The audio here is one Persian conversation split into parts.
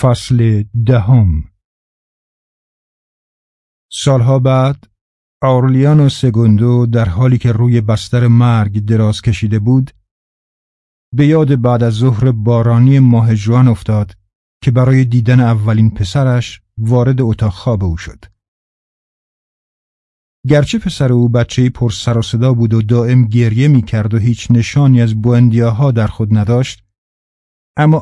فصل دهم سالها بعد و سگوندو در حالی که روی بستر مرگ دراز کشیده بود به یاد بعد از ظهر بارانی ماه جوان افتاد که برای دیدن اولین پسرش وارد اتاق خواب او شد. گرچه پسر او بچه پر سر و صدا بود و دائم گریه می کرد و هیچ نشانی از بوندیاها در خود نداشت اما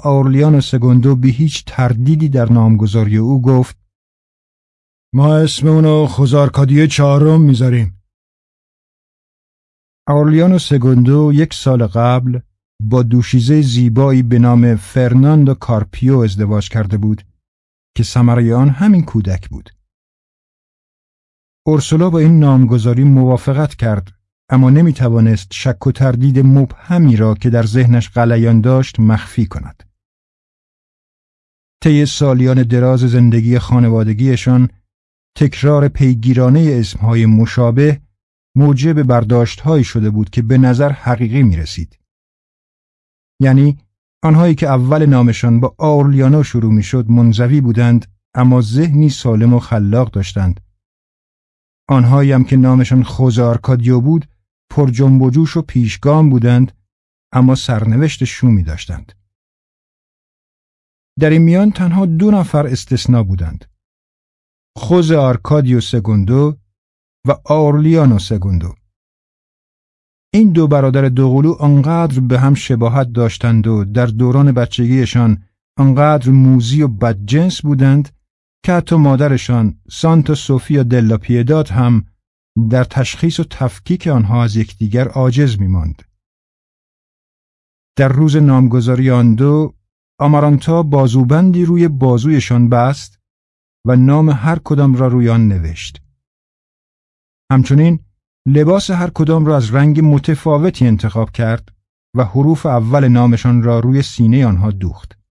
و سگوندو به هیچ تردیدی در نامگذاری او گفت ما اسم اونو خوزارکادی چهارم می‌ذاریم. و سگوندو یک سال قبل با دوشیزه زیبایی به نام فرناندو کارپیو ازدواج کرده بود که ثمره آن همین کودک بود. اورسولا با این نامگذاری موافقت کرد اما نمی توانست شک و تردید مبهمی را که در ذهنش غلیان داشت مخفی کند. طی سالیان دراز زندگی خانوادگیشان تکرار پیگیرانه اسمهای مشابه موجب برداشتهایی شده بود که به نظر حقیقی می رسید. یعنی آنهایی که اول نامشان با آورلیانو شروع می شد منزوی بودند اما ذهنی سالم و خلاق داشتند. آنهایی هم که نامشان خوزارکادیو بود پر جنب و جوش و پیشگام بودند اما سرنوشت شومی داشتند. در این میان تنها دو نفر استثنا بودند. خوز آرکادیو سگوندو و آورلیانو سگوندو. این دو برادر دوقلو آنقدر به هم شباهت داشتند و در دوران بچگیشان آنقدر موزی و بدجنس بودند که حتی مادرشان سانتا سوفیا دلا پیداد هم در تشخیص و تفکیک آنها از یکدیگر عاجز میماند. در روز نامگذاری آن دو آمارانتا بازوبندی روی بازویشان بست و نام هر کدام را روی آن نوشت. همچنین لباس هر کدام را از رنگ متفاوتی انتخاب کرد و حروف اول نامشان را روی سینه آنها دوخت.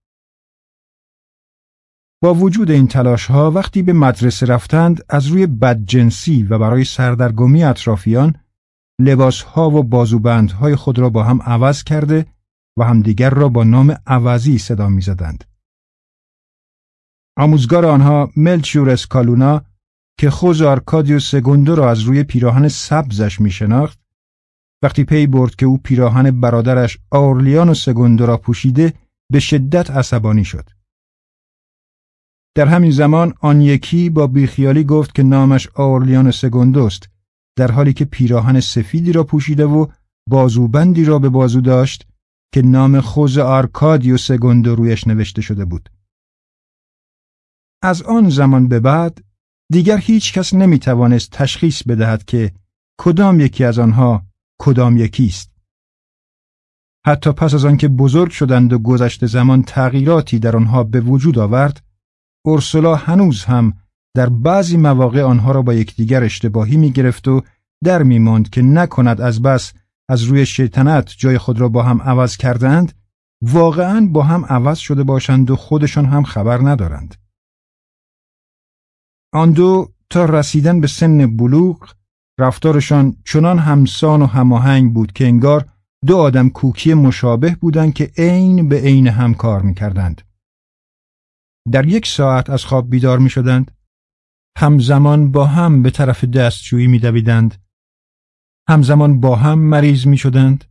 با وجود این تلاش ها وقتی به مدرسه رفتند از روی بدجنسی و برای سردرگمی اطرافیان لباس ها و بازوبندهای خود را با هم عوض کرده و همدیگر را با نام عوضی صدا می زدند. آموزگار آنها ملچیور اسکالونا که خوزه آرکادیو سگوندو را از روی پیراهن سبزش می شناخت وقتی پی برد که او پیراهن برادرش و سگوندو را پوشیده به شدت عصبانی شد. در همین زمان آن یکی با بیخیالی گفت که نامش آئورلیانو سگوندوست در حالی که پیراهن سفیدی را پوشیده و بازوبندی را به بازو داشت که نام خوز آرکادیو سگوندو رویش نوشته شده بود. از آن زمان به بعد دیگر هیچ کس نمی توانست تشخیص بدهد که کدام یکی از آنها کدام یکی است. حتی پس از آنکه بزرگ شدند و گذشته زمان تغییراتی در آنها به وجود آورد، اورسولا هنوز هم در بعضی مواقع آنها را با یکدیگر اشتباهی می گرفت و در می ماند که نکند از بس از روی شیطنت جای خود را با هم عوض کردند واقعا با هم عوض شده باشند و خودشان هم خبر ندارند. آن دو تا رسیدن به سن بلوغ رفتارشان چنان همسان و هماهنگ بود که انگار دو آدم کوکی مشابه بودند که عین به عین هم کار می‌کردند. در یک ساعت از خواب بیدار می شدند. همزمان با هم به طرف دستشویی می دویدند. همزمان با هم مریض می شدند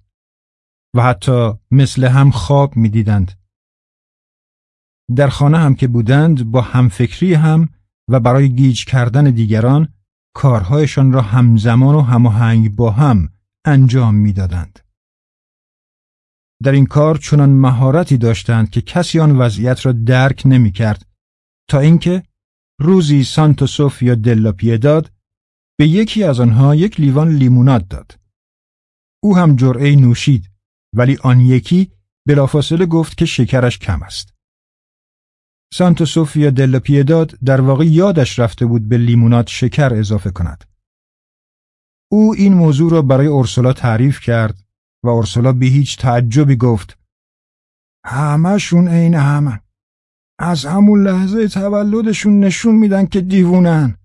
و حتی مثل هم خواب می دیدند. در خانه هم که بودند با همفکری هم و برای گیج کردن دیگران کارهایشان را همزمان و هماهنگ با هم انجام می‌دادند. در این کار چنان مهارتی داشتند که کسی آن وضعیت را درک نمی کرد تا اینکه روزی سانتو سوفیا دلا پیداد به یکی از آنها یک لیوان لیموناد داد. او هم جرعه نوشید ولی آن یکی بلافاصله گفت که شکرش کم است. سانتو سوفیا دل پیداد در واقع یادش رفته بود به لیمونات شکر اضافه کند. او این موضوع را برای اورسولا تعریف کرد و اورسولا به هیچ تعجبی گفت. همهشون عین همه. از همون لحظه تولدشون نشون میدن که دیوونن.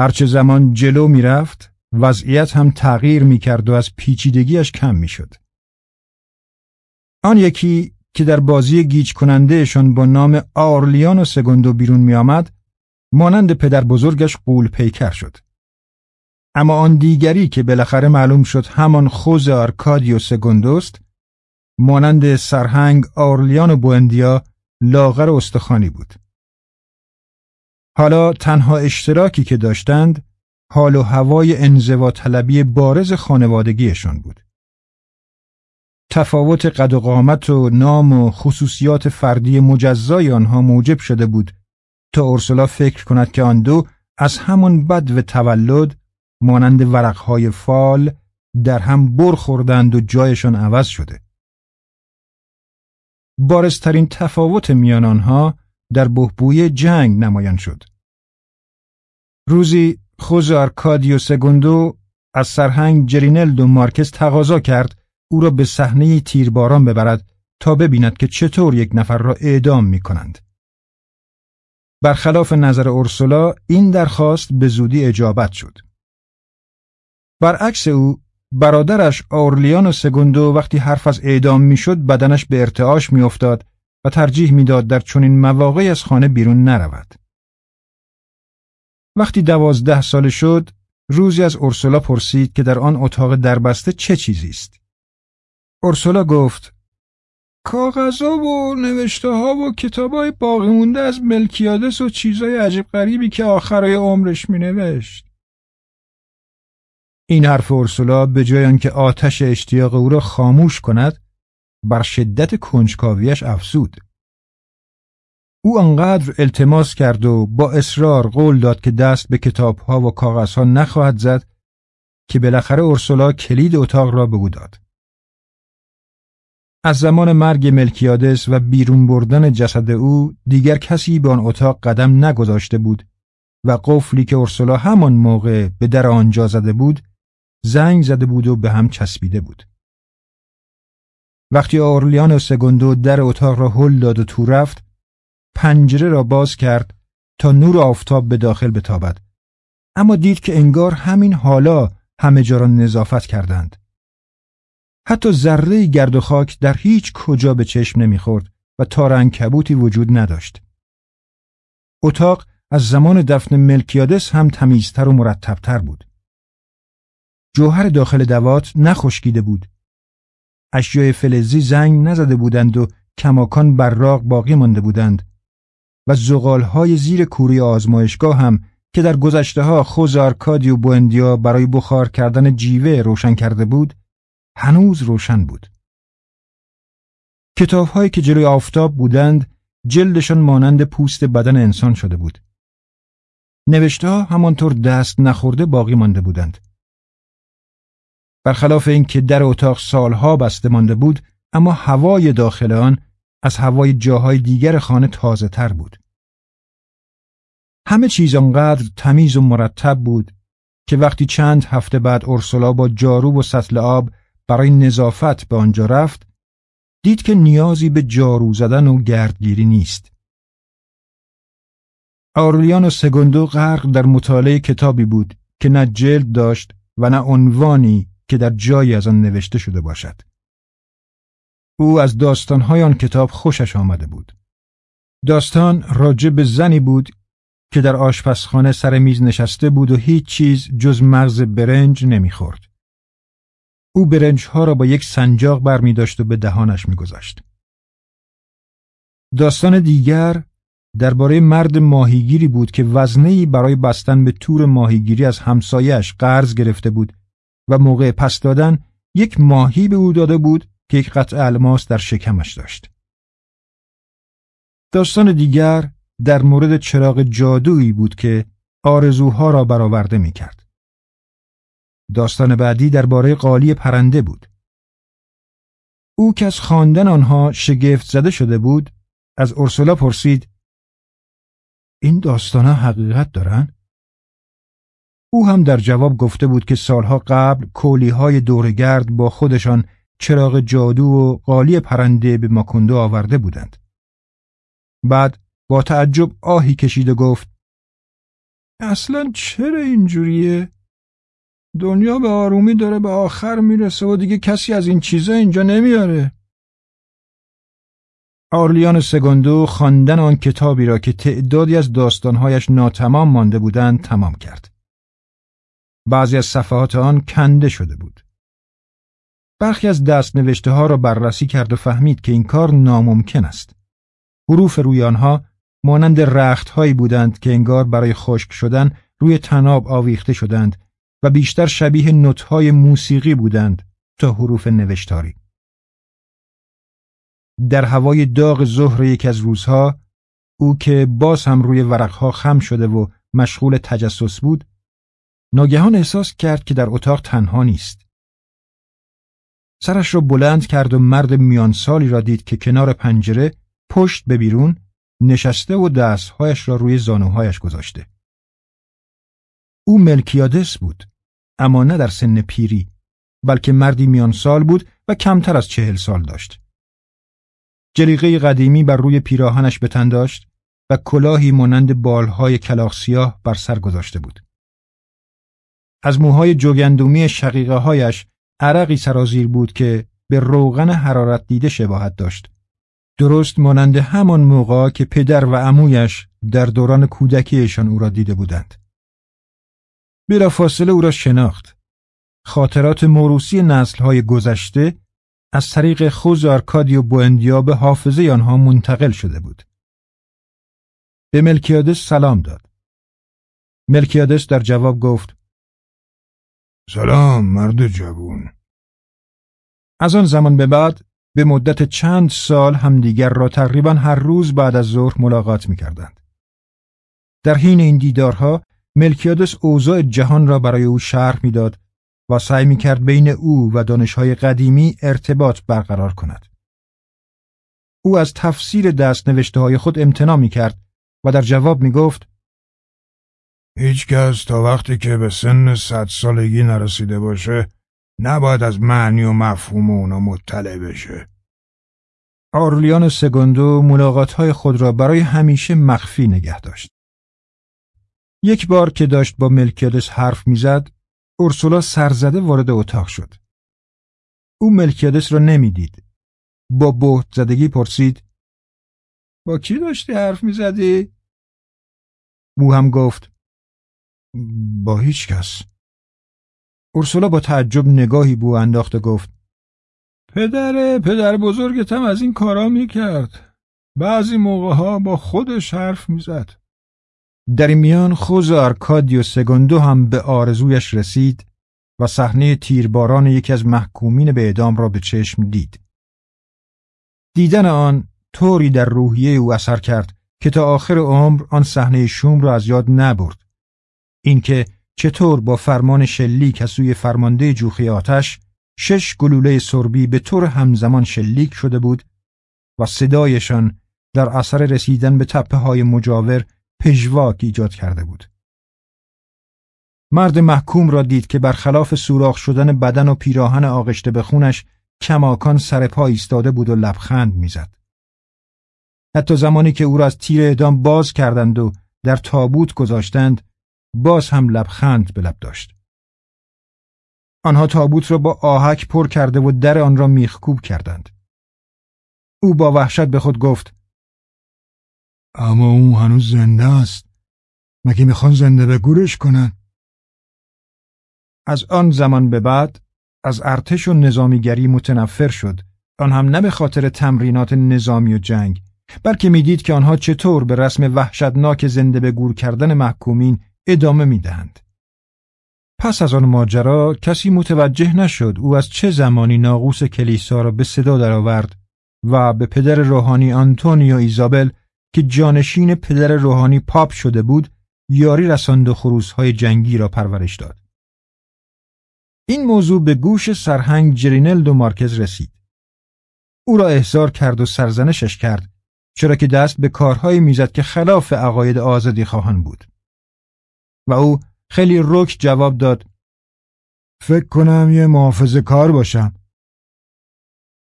هرچه زمان جلو می‌رفت وضعیت هم تغییر می‌کرد و از پیچیدگیش کم می‌شد. آن یکی که در بازی گیج کنندهشان با نام آرلیان و سگوندو بیرون می آمد مانند پدر بزرگش قول پیکر شد. اما آن دیگری که بالاخره معلوم شد همان خوز آرکادیو سگوندوست مانند سرهنگ آرلیان و لاغر استخوانی بود. حالا تنها اشتراکی که داشتند حال و هوای انزوا طلبی بارز خانوادگیشان بود. تفاوت قد و قامت و نام و خصوصیات فردی مجزای آنها موجب شده بود تا اورسولا فکر کند که آن دو از همون بد و تولد مانند ورقهای فال در هم برخوردند و جایشان عوض شده. بارزترین تفاوت میان آنها در بهبوی جنگ نمایان شد. روزی خوز آرکادیو سگوندو از سرهنگ جرینلدو مارکز تقاضا کرد او را به صحنه تیرباران ببرد تا ببیند که چطور یک نفر را اعدام می کنند. برخلاف نظر اورسولا این درخواست به زودی اجابت شد. برعکس او برادرش آورلیان و سگوندو وقتی حرف از اعدام می‌شد بدنش به ارتعاش میافتاد و ترجیح می‌داد در چنین مواقعی از خانه بیرون نرود. وقتی دوازده ساله شد روزی از اورسولا پرسید که در آن اتاق دربسته چه چیزی است. اورسولا گفت کاغذها و نوشته ها و کتاب های باقی مونده از ملکیادس و چیزای عجیب غریبی که آخرای عمرش می نوشت. این حرف اورسولا به جای آنکه آتش اشتیاق او را خاموش کند بر شدت کنجکاویش افزود. او آنقدر التماس کرد و با اصرار قول داد که دست به کتابها و کاغذها نخواهد زد که بالاخره اورسولا کلید اتاق را به او داد. از زمان مرگ ملکیادس و بیرون بردن جسد او دیگر کسی به آن اتاق قدم نگذاشته بود و قفلی که اورسولا همان موقع به در آنجا زده بود زنگ زده بود و به هم چسبیده بود. وقتی اورلیان و سگوندو در اتاق را هل داد و تو رفت پنجره را باز کرد تا نور آفتاب به داخل بتابد اما دید که انگار همین حالا همه جا را نظافت کردند حتی ذره گرد و خاک در هیچ کجا به چشم نمی‌خورد و تار کبوتی وجود نداشت. اتاق از زمان دفن ملکیادس هم تمیزتر و مرتبتر بود. جوهر داخل دوات نخشکیده بود. اشیای فلزی زنگ نزده بودند و کماکان براق باقی مانده بودند و زغالهای زیر کوری آزمایشگاه هم که در گذشته ها خوز آرکادی و بوندیا برای بخار کردن جیوه روشن کرده بود هنوز روشن بود. کتابهایی که جلوی آفتاب بودند جلدشان مانند پوست بدن انسان شده بود. نوشته ها همانطور دست نخورده باقی مانده بودند. برخلاف اینکه در اتاق سالها بسته مانده بود اما هوای داخل آن از هوای جاهای دیگر خانه تازه تر بود. همه چیز آنقدر تمیز و مرتب بود که وقتی چند هفته بعد اورسولا با جارو و سطل آب برای نظافت به آنجا رفت دید که نیازی به جارو زدن و گردگیری نیست. آرولیان و سگوندو غرق در مطالعه کتابی بود که نه جلد داشت و نه عنوانی که در جایی از آن نوشته شده باشد. او از داستانهای آن کتاب خوشش آمده بود. داستان راجع به زنی بود که در آشپزخانه سر میز نشسته بود و هیچ چیز جز مغز برنج نمی‌خورد. او برنجها را با یک سنجاق بر می داشت و به دهانش می گذاشت. داستان دیگر درباره مرد ماهیگیری بود که وزنهی برای بستن به تور ماهیگیری از همسایش قرض گرفته بود و موقع پس دادن یک ماهی به او داده بود که یک قطع الماس در شکمش داشت. داستان دیگر در مورد چراغ جادویی بود که آرزوها را برآورده می کرد. داستان بعدی درباره قالی پرنده بود. او که از خواندن آنها شگفت زده شده بود از اورسولا پرسید این داستانها حقیقت دارن؟ او هم در جواب گفته بود که سالها قبل کولی های دورگرد با خودشان چراغ جادو و قالی پرنده به ماکندو آورده بودند. بعد با تعجب آهی کشید و گفت اصلا چرا اینجوریه؟ دنیا به آرومی داره به آخر می‌رسه و دیگه کسی از این چیزا اینجا نمیاره آرلیان سگوندو خواندن آن کتابی را که تعدادی از داستانهایش ناتمام مانده بودند تمام کرد. بعضی از صفحات آن کنده شده بود. برخی از دست نوشته ها را بررسی کرد و فهمید که این کار ناممکن است. حروف روی آنها مانند رخت هایی بودند که انگار برای خشک شدن روی تناب آویخته شدند و بیشتر شبیه نوت‌های موسیقی بودند تا حروف نوشتاری. در هوای داغ ظهر یک از روزها او که باز هم روی ورقها خم شده و مشغول تجسس بود ناگهان احساس کرد که در اتاق تنها نیست. سرش را بلند کرد و مرد میانسالی را دید که کنار پنجره پشت به بیرون نشسته و دستهایش را روی زانوهایش گذاشته. او ملکیادس بود اما نه در سن پیری بلکه مردی میان سال بود و کمتر از چهل سال داشت. جلیقه قدیمی بر روی پیراهنش بتن داشت و کلاهی مانند بالهای کلاخ سیاه بر سر گذاشته بود. از موهای جوگندومی شقیقه هایش عرقی سرازیر بود که به روغن حرارت دیده شباهت داشت. درست مانند همان موقع که پدر و عمویش در دوران کودکیشان او را دیده بودند. فاصله او را شناخت. خاطرات موروسی نسلهای گذشته از طریق خوز آرکادی و بوندیا به حافظه آنها منتقل شده بود. به ملکیادس سلام داد. ملکیادس در جواب گفت سلام مرد جوون. از آن زمان به بعد به مدت چند سال همدیگر را تقریبا هر روز بعد از ظهر ملاقات می کردند. در حین این دیدارها ملکیادس اوضاع جهان را برای او شرح می‌داد و سعی می کرد بین او و دانشهای قدیمی ارتباط برقرار کند. او از تفسیر دست نوشته های خود امتناع می کرد و در جواب می گفت هیچ کس تا وقتی که به سن صد سالگی نرسیده باشه نباید از معنی و مفهوم اونا مطلع بشه. آرلیان سگوندو ملاقات های خود را برای همیشه مخفی نگه داشت. یک بار که داشت با ملکیادس حرف می‌زد، اورسولا سرزده وارد اتاق شد. او ملکیادس را نمی‌دید. با بهت زدگی پرسید با کی داشتی حرف می‌زدی؟ او هم گفت با هیچ کس. اورسولا با تعجب نگاهی بو انداخت و گفت پدر پدر بزرگتم از این کارا می‌کرد. بعضی موقع ها با خودش حرف می‌زد. در این میان خوز آرکادیو سگوندو هم به آرزویش رسید و صحنه تیرباران یکی از محکومین به اعدام را به چشم دید. دیدن آن طوری در روحیه او اثر کرد که تا آخر عمر آن صحنه شوم را از یاد نبرد. اینکه چطور با فرمان شلیک از سوی فرمانده جوخی آتش شش گلوله سربی به طور همزمان شلیک شده بود و صدایشان در اثر رسیدن به تپه های مجاور پژواک ایجاد کرده بود. مرد محکوم را دید که برخلاف سوراخ شدن بدن و پیراهن آغشته به خونش کماکان سر پا ایستاده بود و لبخند می‌زد. حتی زمانی که او را از تیر اعدام باز کردند و در تابوت گذاشتند باز هم لبخند به لب داشت. آنها تابوت را با آهک پر کرده و در آن را میخکوب کردند. او با وحشت به خود گفت اما او هنوز زنده است. مگه می‌خوان زنده به گورش کنن؟ از آن زمان به بعد از ارتش و نظامیگری متنفر شد آن هم نه به خاطر تمرینات نظامی و جنگ بلکه می‌دید که آنها چطور به رسم وحشتناک زنده به گور کردن محکومین ادامه می‌دهند. پس از آن ماجرا کسی متوجه نشد او از چه زمانی ناقوس کلیسا را به صدا درآورد و به پدر روحانی آنتونیو ایزابل که جانشین پدر روحانی پاپ شده بود یاری رساند و خروسهای جنگی را پرورش داد. این موضوع به گوش سرهنگ جرینلدو مارکز رسید. او را احضار کرد و سرزنشش کرد چرا که دست به کارهایی می‌زد که خلاف عقاید آزادی خواهان بود. و او خیلی رک جواب داد فکر کنم یه محافظ کار باشم.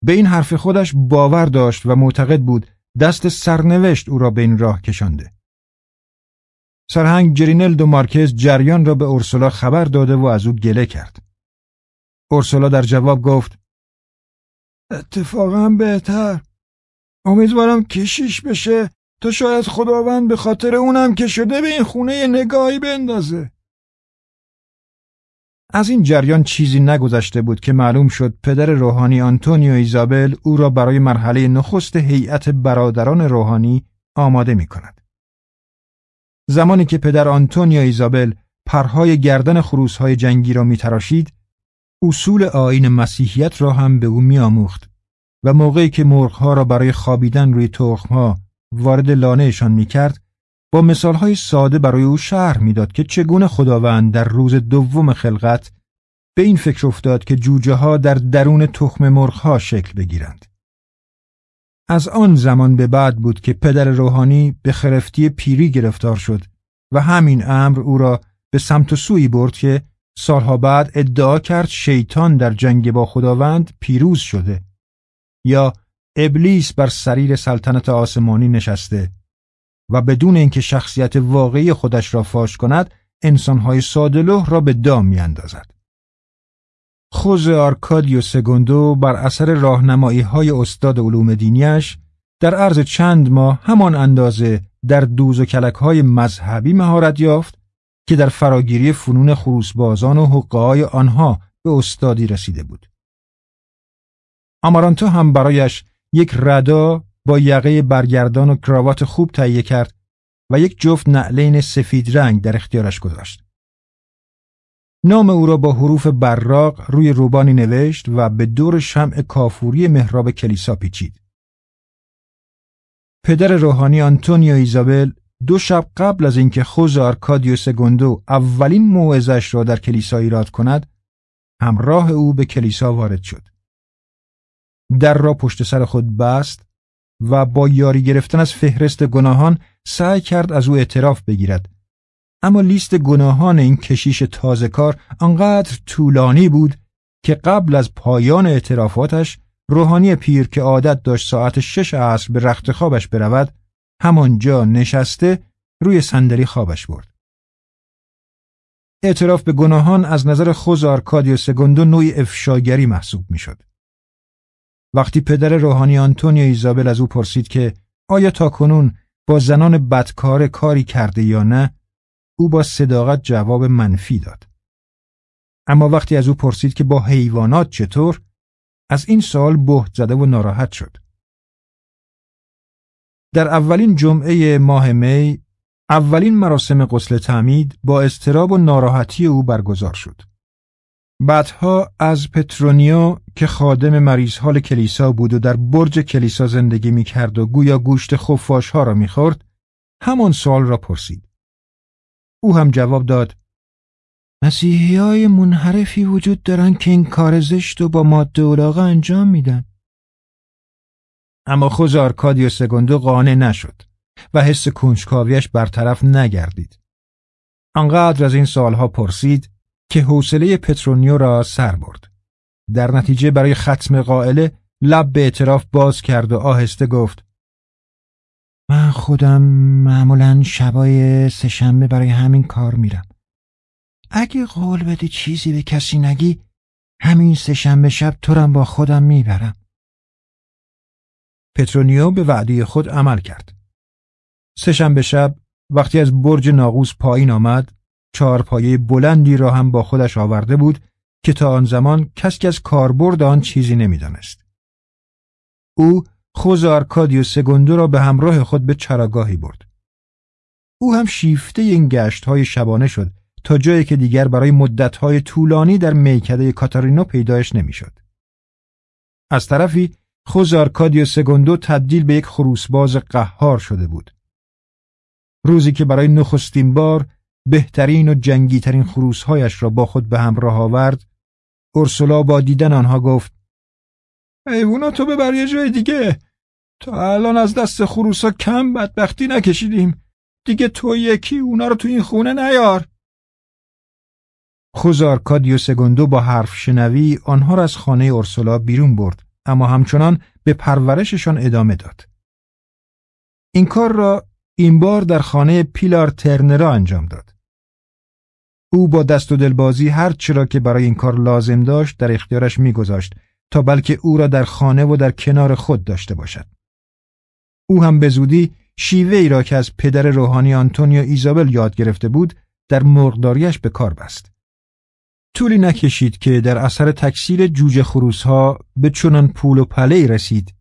به این حرف خودش باور داشت و معتقد بود دست سرنوشت او را به این راه کشانده. سرهنگ جرینل دو مارکز جریان را به اورسولا خبر داده و از او گله کرد. اورسولا در جواب گفت اتفاقا بهتر امیدوارم کشیش بشه تا شاید خداوند به خاطر اونم که شده به این خونه نگاهی بندازه. از این جریان چیزی نگذشته بود که معلوم شد پدر روحانی آنتونیو ایزابل او را برای مرحله نخست هیئت برادران روحانی آماده می کند. زمانی که پدر آنتونیو ایزابل پرهای گردن خروسهای جنگی را می تراشید، اصول آین مسیحیت را هم به او می آموخت و موقعی که مرغها را برای خوابیدن روی تخمها وارد لانهشان می کرد با مثالهای ساده برای او شرح می‌داد که چگونه خداوند در روز دوم خلقت به این فکر افتاد که جوجه ها در درون تخم مرغها شکل بگیرند. از آن زمان به بعد بود که پدر روحانی به خرفتی پیری گرفتار شد و همین امر او را به سمت و سوی برد که سالها بعد ادعا کرد شیطان در جنگ با خداوند پیروز شده یا ابلیس بر سریر سلطنت آسمانی نشسته و بدون اینکه شخصیت واقعی خودش را فاش کند انسانهای سادلوه را به دام میاندازد. خوز آرکادیو سگوندو بر اثر راهنمایی های استاد علوم دینیش در عرض چند ماه همان اندازه در دوز و کلک های مذهبی مهارت یافت که در فراگیری فنون خروسبازان و حقهای آنها به استادی رسیده بود. آمارانتو هم برایش یک ردا با یقه برگردان و کراوات خوب تهیه کرد و یک جفت نعلین سفید رنگ در اختیارش گذاشت. نام او را با حروف براق روی روبانی نوشت و به دور شمع کافوری محراب کلیسا پیچید. پدر روحانی آنتونیو ایزابل دو شب قبل از اینکه خوزه آرکادیو سگوندو اولین موعظش را در کلیسا ایراد کند همراه او به کلیسا وارد شد در را پشت سر خود بست و با یاری گرفتن از فهرست گناهان سعی کرد از او اعتراف بگیرد اما لیست گناهان این کشیش تازه کار آنقدر طولانی بود که قبل از پایان اعترافاتش روحانی پیر که عادت داشت ساعت شش عصر به رخت خوابش برود همانجا نشسته روی صندلی خوابش برد. اعتراف به گناهان از نظر خوزه آرکادیو سگوندو نوعی افشاگری محسوب می‌شد. وقتی پدر روحانی آنتونیو ایزابل از او پرسید که آیا تا کنون با زنان بدکار کاری کرده یا نه او با صداقت جواب منفی داد. اما وقتی از او پرسید که با حیوانات چطور از این سوال بهت زده و ناراحت شد. در اولین جمعه ماه می اولین مراسم غسل تعمید با استراب و ناراحتی او برگزار شد. بعدها از پترونیو که خادم مریض حال کلیسا بود و در برج کلیسا زندگی می کرد و گویا گوشت خفاش ها را می خورد، همان سوال را پرسید. او هم جواب داد مسیحی های منحرفی وجود دارن که این کار زشت و با ماده اولاغه انجام میدن. اما خوز آرکادیو سگوندو قانع نشد و حس کنجکاویش برطرف نگردید. آنقدر از این سالها پرسید که حوصله پترونیو را سر برد. در نتیجه برای ختم قائله لب به اعتراف باز کرد و آهسته گفت من خودم معمولا شبای سهشنبه برای همین کار میرم. اگه قول بدی چیزی به کسی نگی همین سهشنبه شب تو با خودم می‌برم. پترونیو به وعده خود عمل کرد. سهشنبه شب وقتی از برج ناقوس پایین آمد چهارپایه بلندی را هم با خودش آورده بود که تا آن زمان کسی از کاربرد آن چیزی نمی‌دانست. او خوزه آرکادیو سگوندو را به همراه خود به چراگاهی برد. او هم شیفته این گشت های شبانه شد تا جایی که دیگر برای مدت های طولانی در میکده کاتارینو پیدایش نمی‌شد. از طرفی خوزه آرکادیو سگوندو تبدیل به یک خروسباز قهار شده بود. روزی که برای نخستین بار بهترین و جنگیترین خروسهایش را با خود به همراه آورد، اورسولا با دیدن آنها گفت ایوونا تو ببر یه جای دیگه. تا الان از دست خروسا کم بدبختی نکشیدیم. دیگه تو یکی اونا رو تو این خونه نیار. خوزار کادیو سگوندو با حرف شنوی آنها را از خانه اورسولا بیرون برد اما همچنان به پرورششان ادامه داد. این کار را این بار در خانه پیلار ترنرا انجام داد. او با دست و دلبازی هر چرا که برای این کار لازم داشت در اختیارش میگذاشت تا بلکه او را در خانه و در کنار خود داشته باشد او هم به زودی شیوه ای را که از پدر روحانی آنتونیو ایزابل یاد گرفته بود در مرغداریش به کار بست. طولی نکشید که در اثر تکثیر جوجه خروسها به چنان پول و پله رسید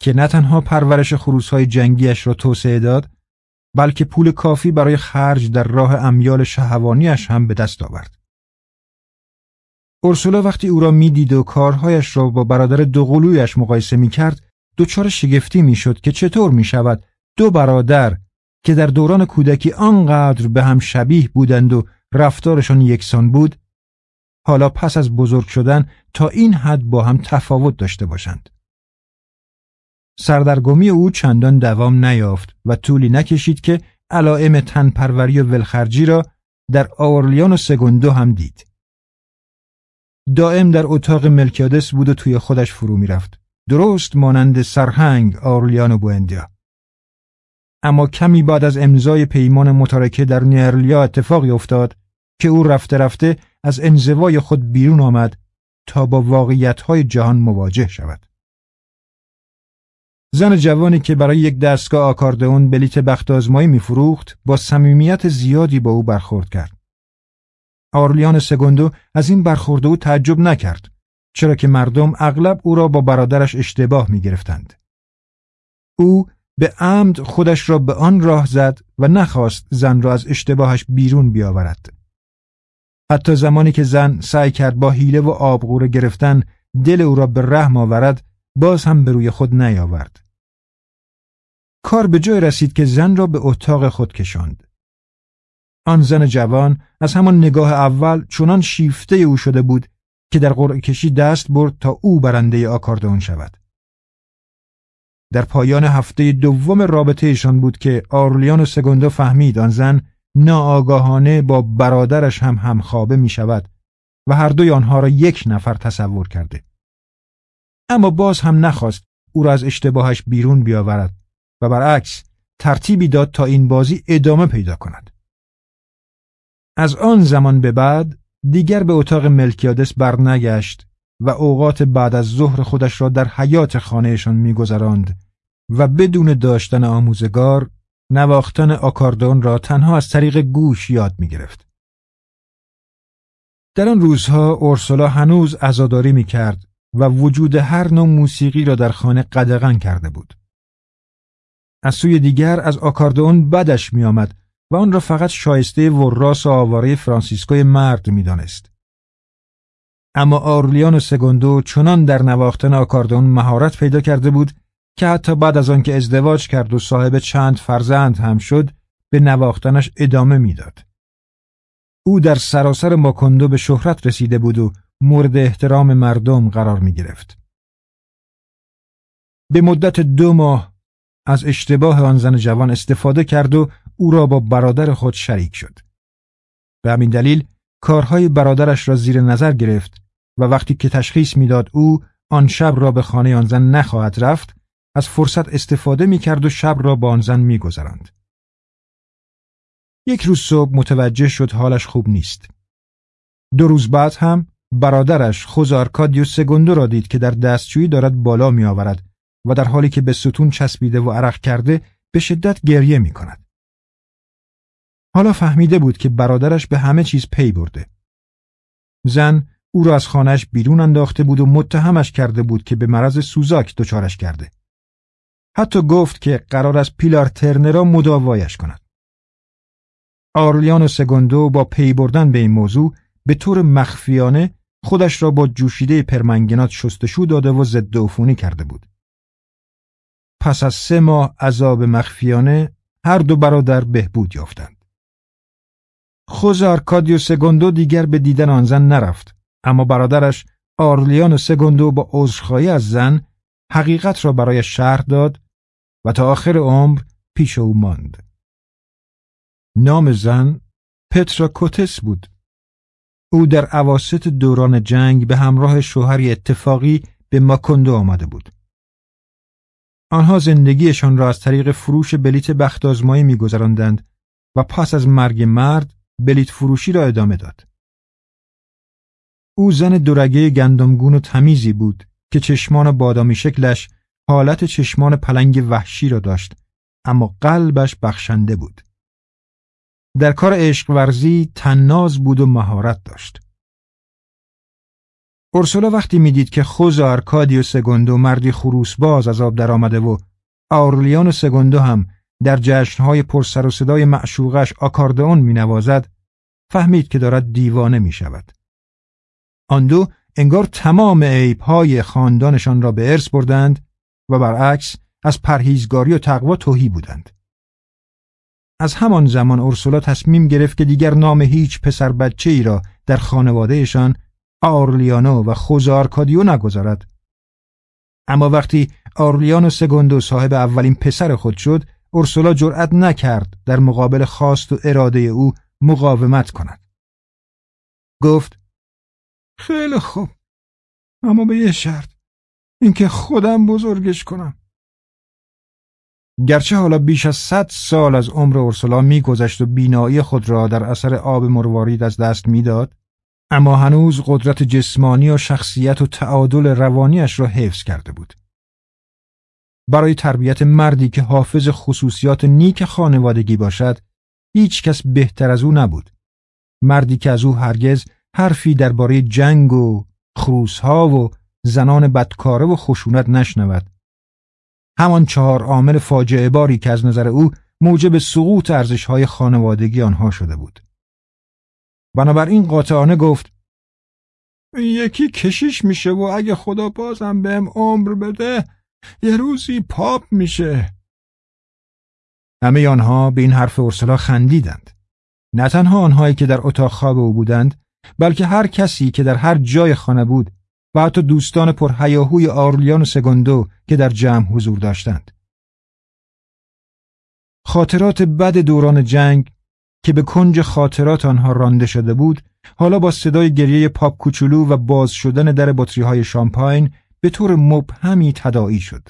که نه تنها پرورش خروسهای جنگیش را توسعه داد بلکه پول کافی برای خرج در راه امیال شهوانیش هم به دست آورد. اورسولا وقتی او را می‌دید و کارهایش را با برادر دوقلویش مقایسه می‌کرد دچار شگفتی می‌شد که چطور می شود دو برادر که در دوران کودکی آنقدر به هم شبیه بودند و رفتارشان یکسان بود حالا پس از بزرگ شدن تا این حد با هم تفاوت داشته باشند. سردرگمی او چندان دوام نیافت و طولی نکشید که علائم تنپروری و ولخرجی را در آورلیان و سگوندو هم دید. دائم در اتاق ملکیادس بود و توی خودش فرو می‌رفت. درست مانند سرهنگ آورلیان و بوندیا. اما کمی بعد از امضای پیمان متارکه در نیرلیا اتفاقی افتاد که او رفته رفته از انزوای خود بیرون آمد تا با واقعیتهای جهان مواجه شود. زن جوانی که برای یک دستگاه آکاردئون بلیت بخت آزمایی میفروخت با صمیمیت زیادی با او برخورد کرد. آرلیان سگوندو از این برخورد او تعجب نکرد چرا که مردم اغلب او را با برادرش اشتباه می گرفتند. او به عمد خودش را به آن راه زد و نخواست زن را از اشتباهش بیرون بیاورد. حتی زمانی که زن سعی کرد با حیله و آبغوره گرفتن دل او را به رحم آورد باز هم به روی خود نیاورد. کار به جای رسید که زن را به اتاق خود کشاند. آن زن جوان از همان نگاه اول چنان شیفته او شده بود که در قرعه کشی دست برد تا او برنده آکاردئون شود. در پایان هفته دوم رابطهشان بود که آرلیان و سگوندو فهمید آن زن ناآگاهانه با برادرش هم همخوابه می شود و هر دوی آنها را یک نفر تصور کرده. اما باز هم نخواست او را از اشتباهش بیرون بیاورد و برعکس ترتیبی داد تا این بازی ادامه پیدا کند. از آن زمان به بعد دیگر به اتاق ملکیادس برنگشت و اوقات بعد از ظهر خودش را در حیات خانهشان میگذراند و بدون داشتن آموزگار نواختن آکاردون را تنها از طریق گوش یاد می گرفت. در آن روزها اورسولا هنوز عزاداری می کرد و وجود هر نوع موسیقی را در خانه قدغن کرده بود. از سوی دیگر از آکاردون بدش می آمد و آن را فقط شایسته وراس و آواره فرانسیسکوی مرد می دانست. اما آرلیان و سگوندو چنان در نواختن آکاردون مهارت پیدا کرده بود که حتی بعد از آنکه ازدواج کرد و صاحب چند فرزند هم شد به نواختنش ادامه می‌داد. او در سراسر ماکندو به شهرت رسیده بود و مورد احترام مردم قرار می گرفت. به مدت دو ماه از اشتباه آن زن جوان استفاده کرد و او را با برادر خود شریک شد. به همین دلیل کارهای برادرش را زیر نظر گرفت و وقتی که تشخیص می‌داد او آن شب را به خانه آن زن نخواهد رفت از فرصت استفاده می کرد و شب را با آن زن می. یک روز صبح متوجه شد حالش خوب نیست. دو روز بعد هم برادرش خوزارکادیو سگوندو را دید که در دستشویی دارد بالا می آورد و در حالی که به ستون چسبیده و عرق کرده به شدت گریه می کند. حالا فهمیده بود که برادرش به همه چیز پی برده. زن او را از خانهش بیرون انداخته بود و متهمش کرده بود که به مرض سوزاک دچارش کرده. حتی گفت که قرار است پیلار ترنرا مداوایش کند. آرلیان و سگوندو با پی بردن به این موضوع به طور مخفیانه خودش را با جوشیده پرمنگنات شستشو داده و ضد عفونی کرده بود. پس از سه ماه عذاب مخفیانه هر دو برادر بهبود یافتند. خوز آرکادیو سگوندو دیگر به دیدن آن زن نرفت اما برادرش آرلیان سگوندو با عذرخواهی از زن حقیقت را برای شهر داد و تا آخر عمر پیش او ماند. نام زن پترا کوتس بود. او در عواست دوران جنگ به همراه شوهری اتفاقی به ماکندو آمده بود. آنها زندگیشان را از طریق فروش بلیت بخت آزمایی میگذراندند و پس از مرگ مرد بلیت فروشی را ادامه داد. او زن دورگه گندمگون و تمیزی بود که چشمان بادامی شکلش حالت چشمان پلنگ وحشی را داشت اما قلبش بخشنده بود. در کار عشق ورزی تناز بود و مهارت داشت. اورسولا وقتی می‌دید که خوز و ارکادی و سگندو مردی خروس باز از آب درآمده و آرلیان و سگندو هم در جشنهای پرسر و صدای معشوقش آکاردئون مینوازد فهمید که دارد دیوانه می شود. آن دو انگار تمام عیبهای خاندانشان را به ارث بردند و برعکس از پرهیزگاری و تقوا توهی بودند. از همان زمان اورسولا تصمیم گرفت که دیگر نام هیچ پسر بچه ای را در خانوادهشان آرلیانو و خوزارکادیو نگذارد. اما وقتی آرلیانو سگوندو صاحب اولین پسر خود شد، اورسولا جرأت نکرد در مقابل خواست و اراده او مقاومت کند. گفت خیلی خوب اما به یه شرط اینکه خودم بزرگش کنم. گرچه حالا بیش از صد سال از عمر اورسولا میگذشت و بینایی خود را در اثر آب مروارید از دست می‌داد اما هنوز قدرت جسمانی و شخصیت و تعادل روانیش را حفظ کرده بود. برای تربیت مردی که حافظ خصوصیات نیک خانوادگی باشد هیچ کس بهتر از او نبود. مردی که از او هرگز حرفی درباره جنگ و خروسها و زنان بدکاره و خشونت نشنود. همان چهار عامل فاجعه باری که از نظر او موجب سقوط ارزشهای خانوادگی آنها شده بود. بنابراین قاطعانه گفت یکی کشیش میشه و اگه خدا بازم بهم عمر بده یه روزی پاپ میشه. همه آنها به این حرف ارسلا خندیدند. نه تنها آنهایی که در اتاق خواب او بودند بلکه هر کسی که در هر جای خانه بود و حتی دوستان پرهیاهوی آرلیان و سگندو که در جمع حضور داشتند. خاطرات بد دوران جنگ که به کنج خاطرات آنها رانده شده بود حالا با صدای گریه پاپ کوچولو و باز شدن در بطری های شامپاین به طور مبهمی تداعی شد.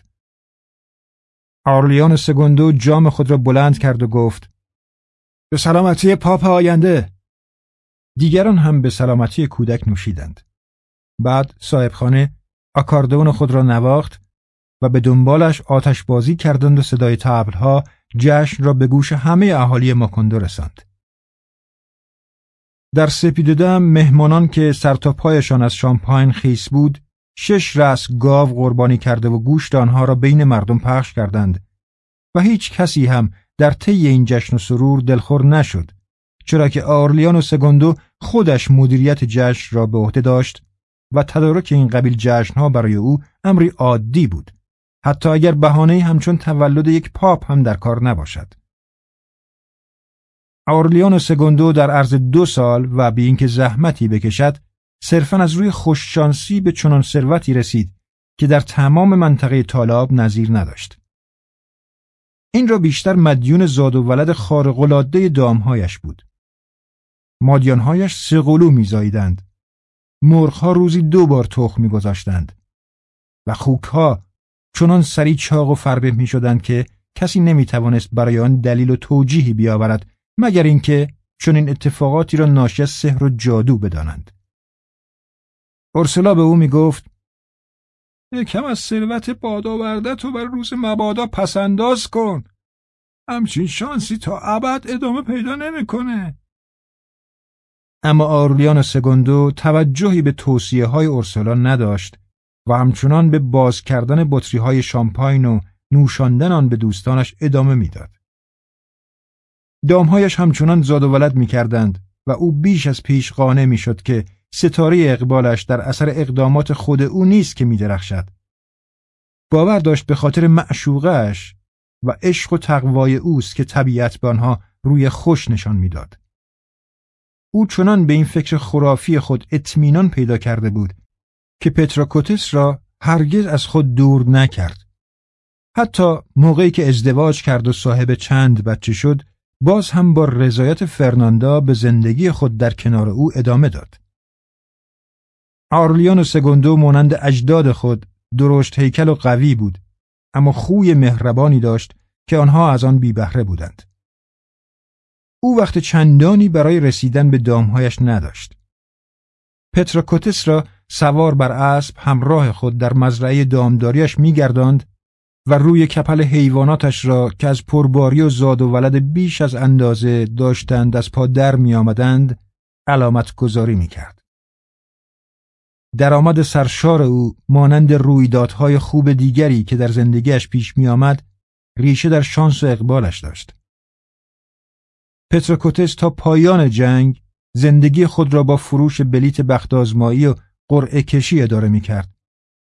آرلیان سگوندو جام خود را بلند کرد و گفت به سلامتی پاپ آینده دیگران هم به سلامتی کودک نوشیدند. بعد صاحبخانه آکاردون خود را نواخت و به دنبالش آتش بازی کردند و صدای تبلها جشن را به گوش همه اهالی ماکندو رساند. در سپیددم مهمانان که سرتاپایشان از شامپاین خیس بود شش رس گاو قربانی کرده و گوشت آنها را بین مردم پخش کردند و هیچ کسی هم در طی این جشن و سرور دلخور نشد چرا که آرلیان و سگندو خودش مدیریت جشن را به عهده داشت و تدارک این قبیل جشنها برای او امری عادی بود حتی اگر بهانه همچون تولد یک پاپ هم در کار نباشد. و سگوندو در عرض دو سال و به اینکه زحمتی بکشد صرفا از روی خوششانسی به چنان ثروتی رسید که در تمام منطقه تالاب نظیر نداشت. این را بیشتر مدیون زاد و ولد خارقلاده دامهایش بود. مادیانهایش سقلو میزاییدند. مرغها روزی دو بار تخم میگذاشتند و خوکها چنان سری چاق و فربه می شدند که کسی نمی توانست برای آن دلیل و توجیهی بیاورد مگر اینکه چون این اتفاقاتی را ناشی از سحر و جادو بدانند. اورسلا به او می گفت یکم از ثروت بادا تو بر روز مبادا پسنداز کن. همچین شانسی تا ابد ادامه پیدا نمی‌کنه. اما آرلیان سگندو توجهی به توصیه های اورسلا نداشت و همچنان به باز کردن بطری های شامپاین و نوشاندن آن به دوستانش ادامه می‌داد. دامهایش همچنان زاد و ولد می کردند و او بیش از پیش قانع می شد که ستاره اقبالش در اثر اقدامات خود او نیست که می درخشد. باور داشت به خاطر معشوقش و عشق و تقوای اوست که طبیعت به آنها روی خوش نشان می‌داد. او چنان به این فکر خرافی خود اطمینان پیدا کرده بود که پتراکوتس را هرگز از خود دور نکرد. حتی موقعی که ازدواج کرد و صاحب چند بچه شد باز هم با رضایت فرناندا به زندگی خود در کنار او ادامه داد. آرلیان و سگوندو مانند اجداد خود درشت هیکل و قوی بود اما خوی مهربانی داشت که آنها از آن بی بهره بودند. او وقت چندانی برای رسیدن به دامهایش نداشت. پتراکوتس را سوار بر اسب همراه خود در مزرعه دامداریش میگرداند و روی کپل حیواناتش را که از پرباری و زاد و ولد بیش از اندازه داشتند از پا در می آمدند علامت گذاری می کرد. درآمد سرشار او مانند رویدادهای خوب دیگری که در زندگیش پیش می آمد ریشه در شانس و اقبالش داشت. پتروکوتس تا پایان جنگ زندگی خود را با فروش بلیت بختازمایی و قرعه کشی اداره می کرد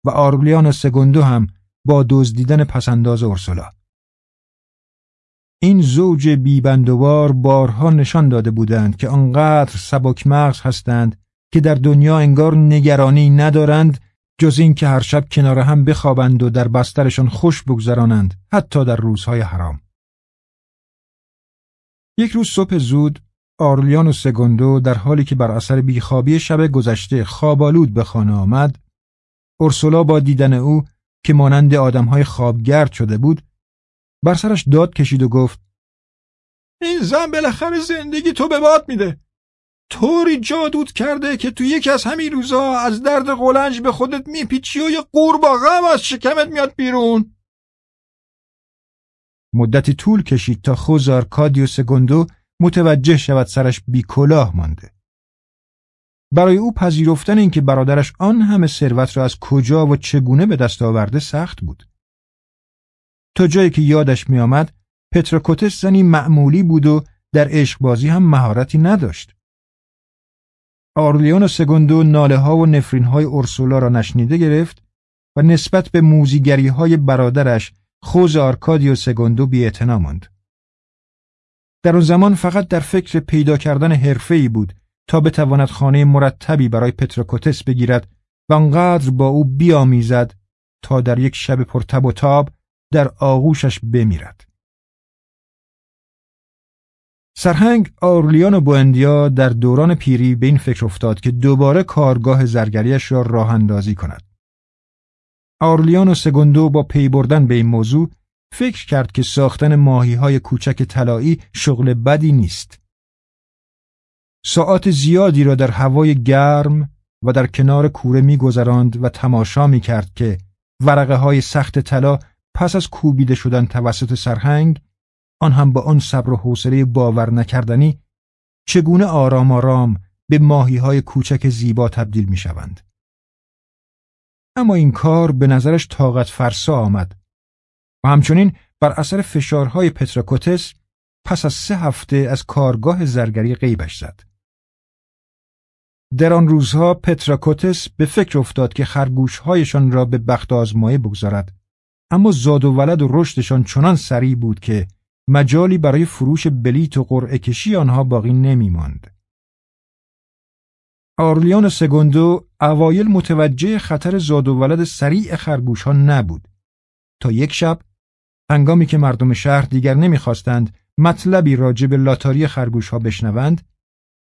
و آرلیان سگوندو هم با دزدیدن پسنداز اورسولا. این زوج بیبندوبار بارها نشان داده بودند که آنقدر سبک مغز هستند که در دنیا انگار نگرانی ندارند جز این که هر شب کنار هم بخوابند و در بسترشان خوش بگذرانند حتی در روزهای حرام. یک روز صبح زود آرلیان و سگوندو در حالی که بر اثر بیخوابی شب گذشته خوابالود به خانه آمد اورسولا با دیدن او که مانند آدمهای خوابگرد شده بود بر سرش داد کشید و گفت این زن بالاخره زندگی تو به باد میده. طوری جادود کرده که تو یکی از همین روزا از درد قلنج به خودت میپیچی و یه قوربا غم از شکمت میاد بیرون. مدتی طول کشید تا خوزار کادیو سگوندو متوجه شود سرش بی کلاه مانده. برای او پذیرفتن اینکه برادرش آن همه ثروت را از کجا و چگونه به دست آورده سخت بود. تا جایی که یادش می آمد پترا کوتس زنی معمولی بود و در عشقبازی هم مهارتی نداشت. آئورلیانو سگوندو ناله ها و نفرین های اورسولا را نشنیده گرفت و نسبت به موذیگری های برادرش خوزه آرکادیو سگوندو بی ماند. در آن زمان فقط در فکر پیدا کردن حرفه‌ای بود تا بتواند خانه مرتبی برای پتروکوتس بگیرد و آنقدر با او بیامیزد تا در یک شب پرتب و تاب در آغوشش بمیرد. سرهنگ آرلیان و بوندیا در دوران پیری به این فکر افتاد که دوباره کارگاه زرگریش را راه اندازی کند. آرلیان و سگوندو با پی بردن به این موضوع فکر کرد که ساختن ماهی های کوچک طلایی شغل بدی نیست. ساعات زیادی را در هوای گرم و در کنار کوره میگذراند و تماشا می کرد که ورقه های سخت طلا پس از کوبیده شدن توسط سرهنگ آن هم با آن صبر و حوصله باور نکردنی چگونه آرام آرام به ماهی های کوچک زیبا تبدیل می شوند. اما این کار به نظرش طاقت فرسا آمد و همچنین بر اثر فشارهای پتراکوتس پس از سه هفته از کارگاه زرگری غیبش زد. در آن روزها پتراکوتس به فکر افتاد که خرگوشهایشان را به بخت آزمایه بگذارد اما زاد و ولد و رشدشان چنان سریع بود که مجالی برای فروش بلیت و قرعه کشی آنها باقی نمی ماند. آرلیان سگوندو اوایل متوجه خطر زاد و ولد سریع خرگوش نبود تا یک شب هنگامی که مردم شهر دیگر نمی‌خواستند مطلبی راجع به لاتاری خرگوش ها بشنوند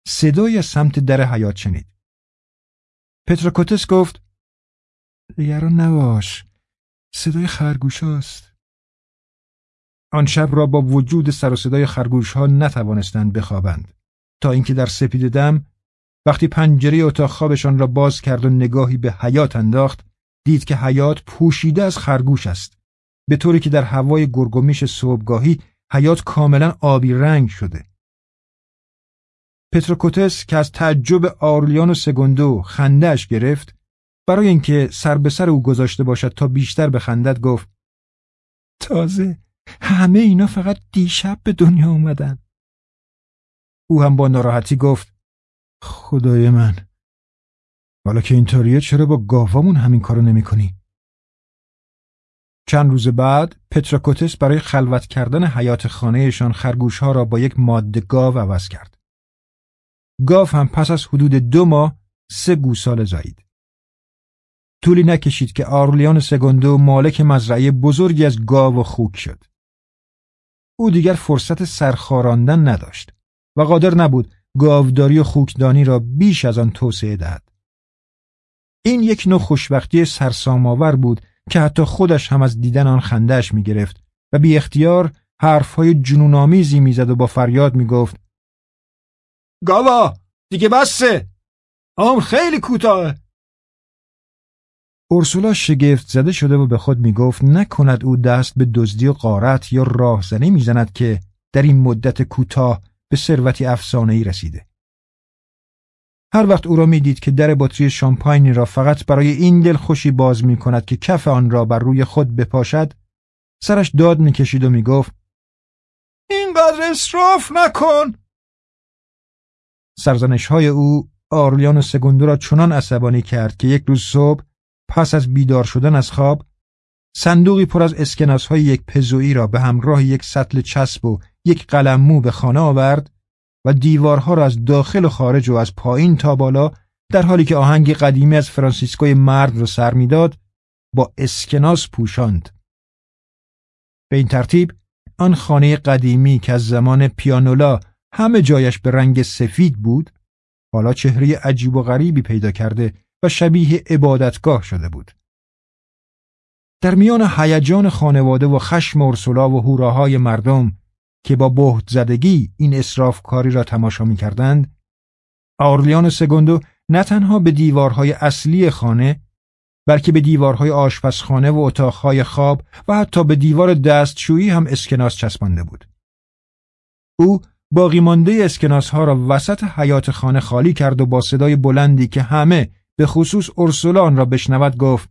صدای سمت در حیات شنید. پتروکوتس گفت نگران نباش صدای خرگوش هاست. آن شب را با وجود سر و صدای خرگوش ها نتوانستند بخوابند. تا اینکه در سپید دم وقتی پنجره اتاق خوابشان را باز کرد و نگاهی به حیات انداخت دید که حیات پوشیده از خرگوش است. به طوری که در هوای گرگومیش صبحگاهی حیات کاملا آبی رنگ شده پتروکوتس که از تعجب آرلیان و سگوندو خندهش گرفت برای اینکه سر به سر او گذاشته باشد تا بیشتر به خندت گفت تازه همه اینا فقط دیشب به دنیا اومدن او هم با ناراحتی گفت خدای من حالا که اینطوریه چرا با گاوامون همین کارو نمی کنی؟ چند روز بعد پتراکوتس برای خلوت کردن حیات خانهشان خرگوش ها را با یک ماده گاو عوض کرد. گاو هم پس از حدود دو ماه سه گوساله زایید. طولی نکشید که آرلیان سگوندو مالک مزرعه بزرگی از گاو و خوک شد. او دیگر فرصت سرخاراندن نداشت و قادر نبود گاوداری و خوکدانی را بیش از آن توسعه دهد. این یک نوع خوشبختی سرسامآور بود که حتی خودش هم از دیدن آن خندهش می گرفت و بی اختیار حرفهای جنونآمیزی می‌زد و با فریاد می گفت گاوا دیگه بسه آم خیلی کوتاه اورسولا شگفت زده شده و به خود می گفت نکند او دست به دزدی و قارت یا راهزنی می‌زند که در این مدت کوتاه به ثروتی افسانه‌ای رسیده. هر وقت او را می‌دید که در بطری شامپاینی را فقط برای این دل خوشی باز می کند که کف آن را بر روی خود بپاشد سرش داد می‌کشید و می‌گفت اینقدر اصراف نکن! سرزنش های او آرلیان و سگوندو را چنان عصبانی کرد که یک روز صبح پس از بیدار شدن از خواب صندوقی پر از اسکناس های یک پزویی را به همراه یک سطل چسب و یک قلم مو به خانه آورد و دیوارها را از داخل و خارج و از پایین تا بالا در حالی که آهنگ قدیمی از فرانسیسکوی مرد را سر می‌داد با اسکناس پوشاند. به این ترتیب آن خانه قدیمی که از زمان پیانولا همه جایش به رنگ سفید بود حالا چهره عجیب و غریبی پیدا کرده و شبیه عبادتگاه شده بود. در میان هیجان خانواده و خشم ارسولا و هوراهای مردم که با بهت زدگی این اصراف کاری را تماشا می کردند، آرلیان سگوندو نه تنها به دیوارهای اصلی خانه بلکه به دیوارهای آشپزخانه و اتاقهای خواب و حتی به دیوار دستشویی هم اسکناس چسبانده بود. او باقی مانده اسکناس ها را وسط حیات خانه خالی کرد و با صدای بلندی که همه به خصوص ارسولان را بشنود گفت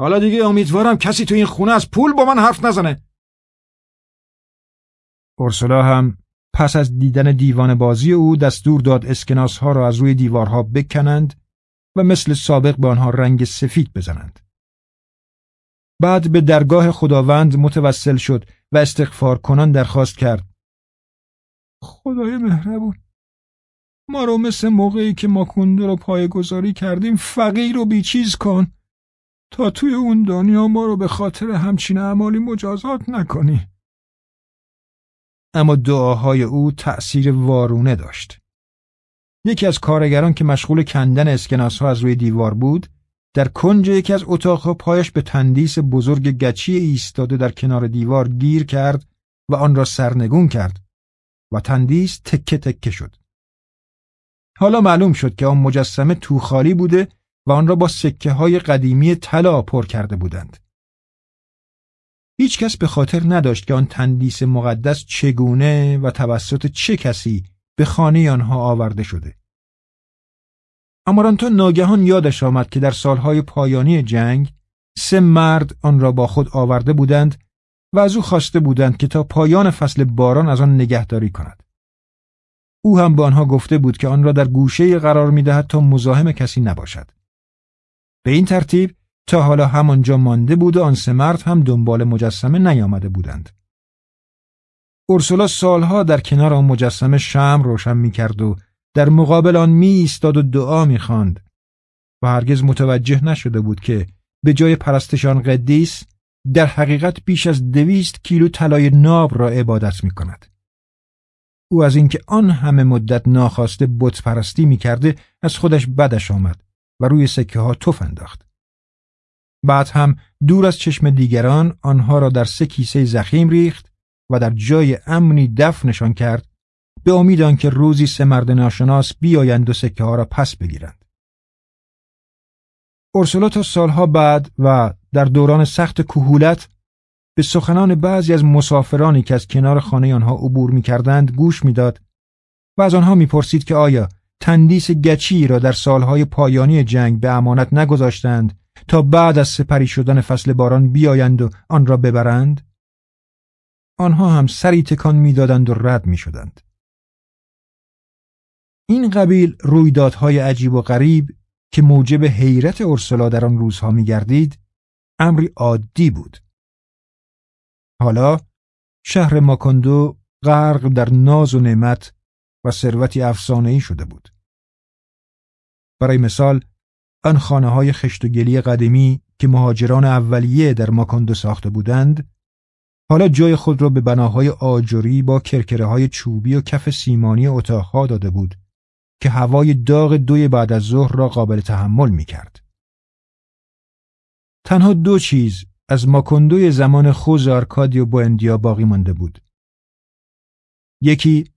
حالا دیگه امیدوارم کسی تو این خونه از پول با من حرف نزنه. ارسولا هم پس از دیدن دیوان بازی او دستور داد اسکناس ها را از روی دیوارها بکنند و مثل سابق به آنها رنگ سفید بزنند. بعد به درگاه خداوند متوسل شد و استغفار کنان درخواست کرد. خدای مهربون ما رو مثل موقعی که ما کنده رو پای گذاری کردیم فقیر و بیچیز کن تا توی اون دنیا ما رو به خاطر همچین اعمالی مجازات نکنی. اما دعاهای او تأثیر وارونه داشت. یکی از کارگران که مشغول کندن اسکناس ها از روی دیوار بود در کنج یکی از اتاقها پایش به تندیس بزرگ گچی ایستاده در کنار دیوار گیر کرد و آن را سرنگون کرد و تندیس تکه تکه شد. حالا معلوم شد که آن مجسمه تو خالی بوده و آن را با سکه های قدیمی طلا پر کرده بودند. هیچ کس به خاطر نداشت که آن تندیس مقدس چگونه و توسط چه کسی به خانه آنها آورده شده. امارانتا ناگهان یادش آمد که در سالهای پایانی جنگ سه مرد آن را با خود آورده بودند و از او خواسته بودند که تا پایان فصل باران از آن نگهداری کند. او هم به آنها گفته بود که آن را در گوشه قرار می‌دهد تا مزاحم کسی نباشد. به این ترتیب تا حالا همانجا مانده بود و آن سه مرد هم دنبال مجسمه نیامده بودند. اورسولا سالها در کنار آن مجسمه شم روشن می‌کرد و در مقابل آن می ایستاد و دعا می‌خواند و هرگز متوجه نشده بود که به جای پرستشان قدیس در حقیقت بیش از دویست کیلو طلای ناب را عبادت می کند. او از اینکه آن همه مدت ناخواسته بت پرستی می کرده از خودش بدش آمد و روی سکه ها توف انداخت. بعد هم دور از چشم دیگران آنها را در سه کیسه زخیم ریخت و در جای امنی دفنشان کرد به امید آنکه روزی سه مرد ناشناس بیایند و سکه ها را پس بگیرند. اورسولا تا سالها بعد و در دوران سخت کهولت به سخنان بعضی از مسافرانی که از کنار خانه آنها عبور می کردند گوش می‌داد و از آنها می‌پرسید که آیا تندیس گچی را در سالهای پایانی جنگ به امانت نگذاشتند تا بعد از سپری شدن فصل باران بیایند و آن را ببرند؟ آنها هم سری تکان می‌دادند و رد می‌شدند. این قبیل رویدادهای عجیب و غریب که موجب حیرت ارسلا در آن روزها میگردید امری عادی بود. حالا شهر ماکندو غرق در ناز و نعمت و ثروتی افسانه‌ای شده بود. برای مثال آن خانه های خشت و گلی قدیمی که مهاجران اولیه در ماکندو ساخته بودند حالا جای خود را به بناهای آجری با کرکره های چوبی و کف سیمانی اتاقها داده بود که هوای داغ دوی بعد از ظهر را قابل تحمل می کرد. تنها دو چیز از ماکندوی زمان خوز آرکادی و بوندیا باقی مانده بود. یکی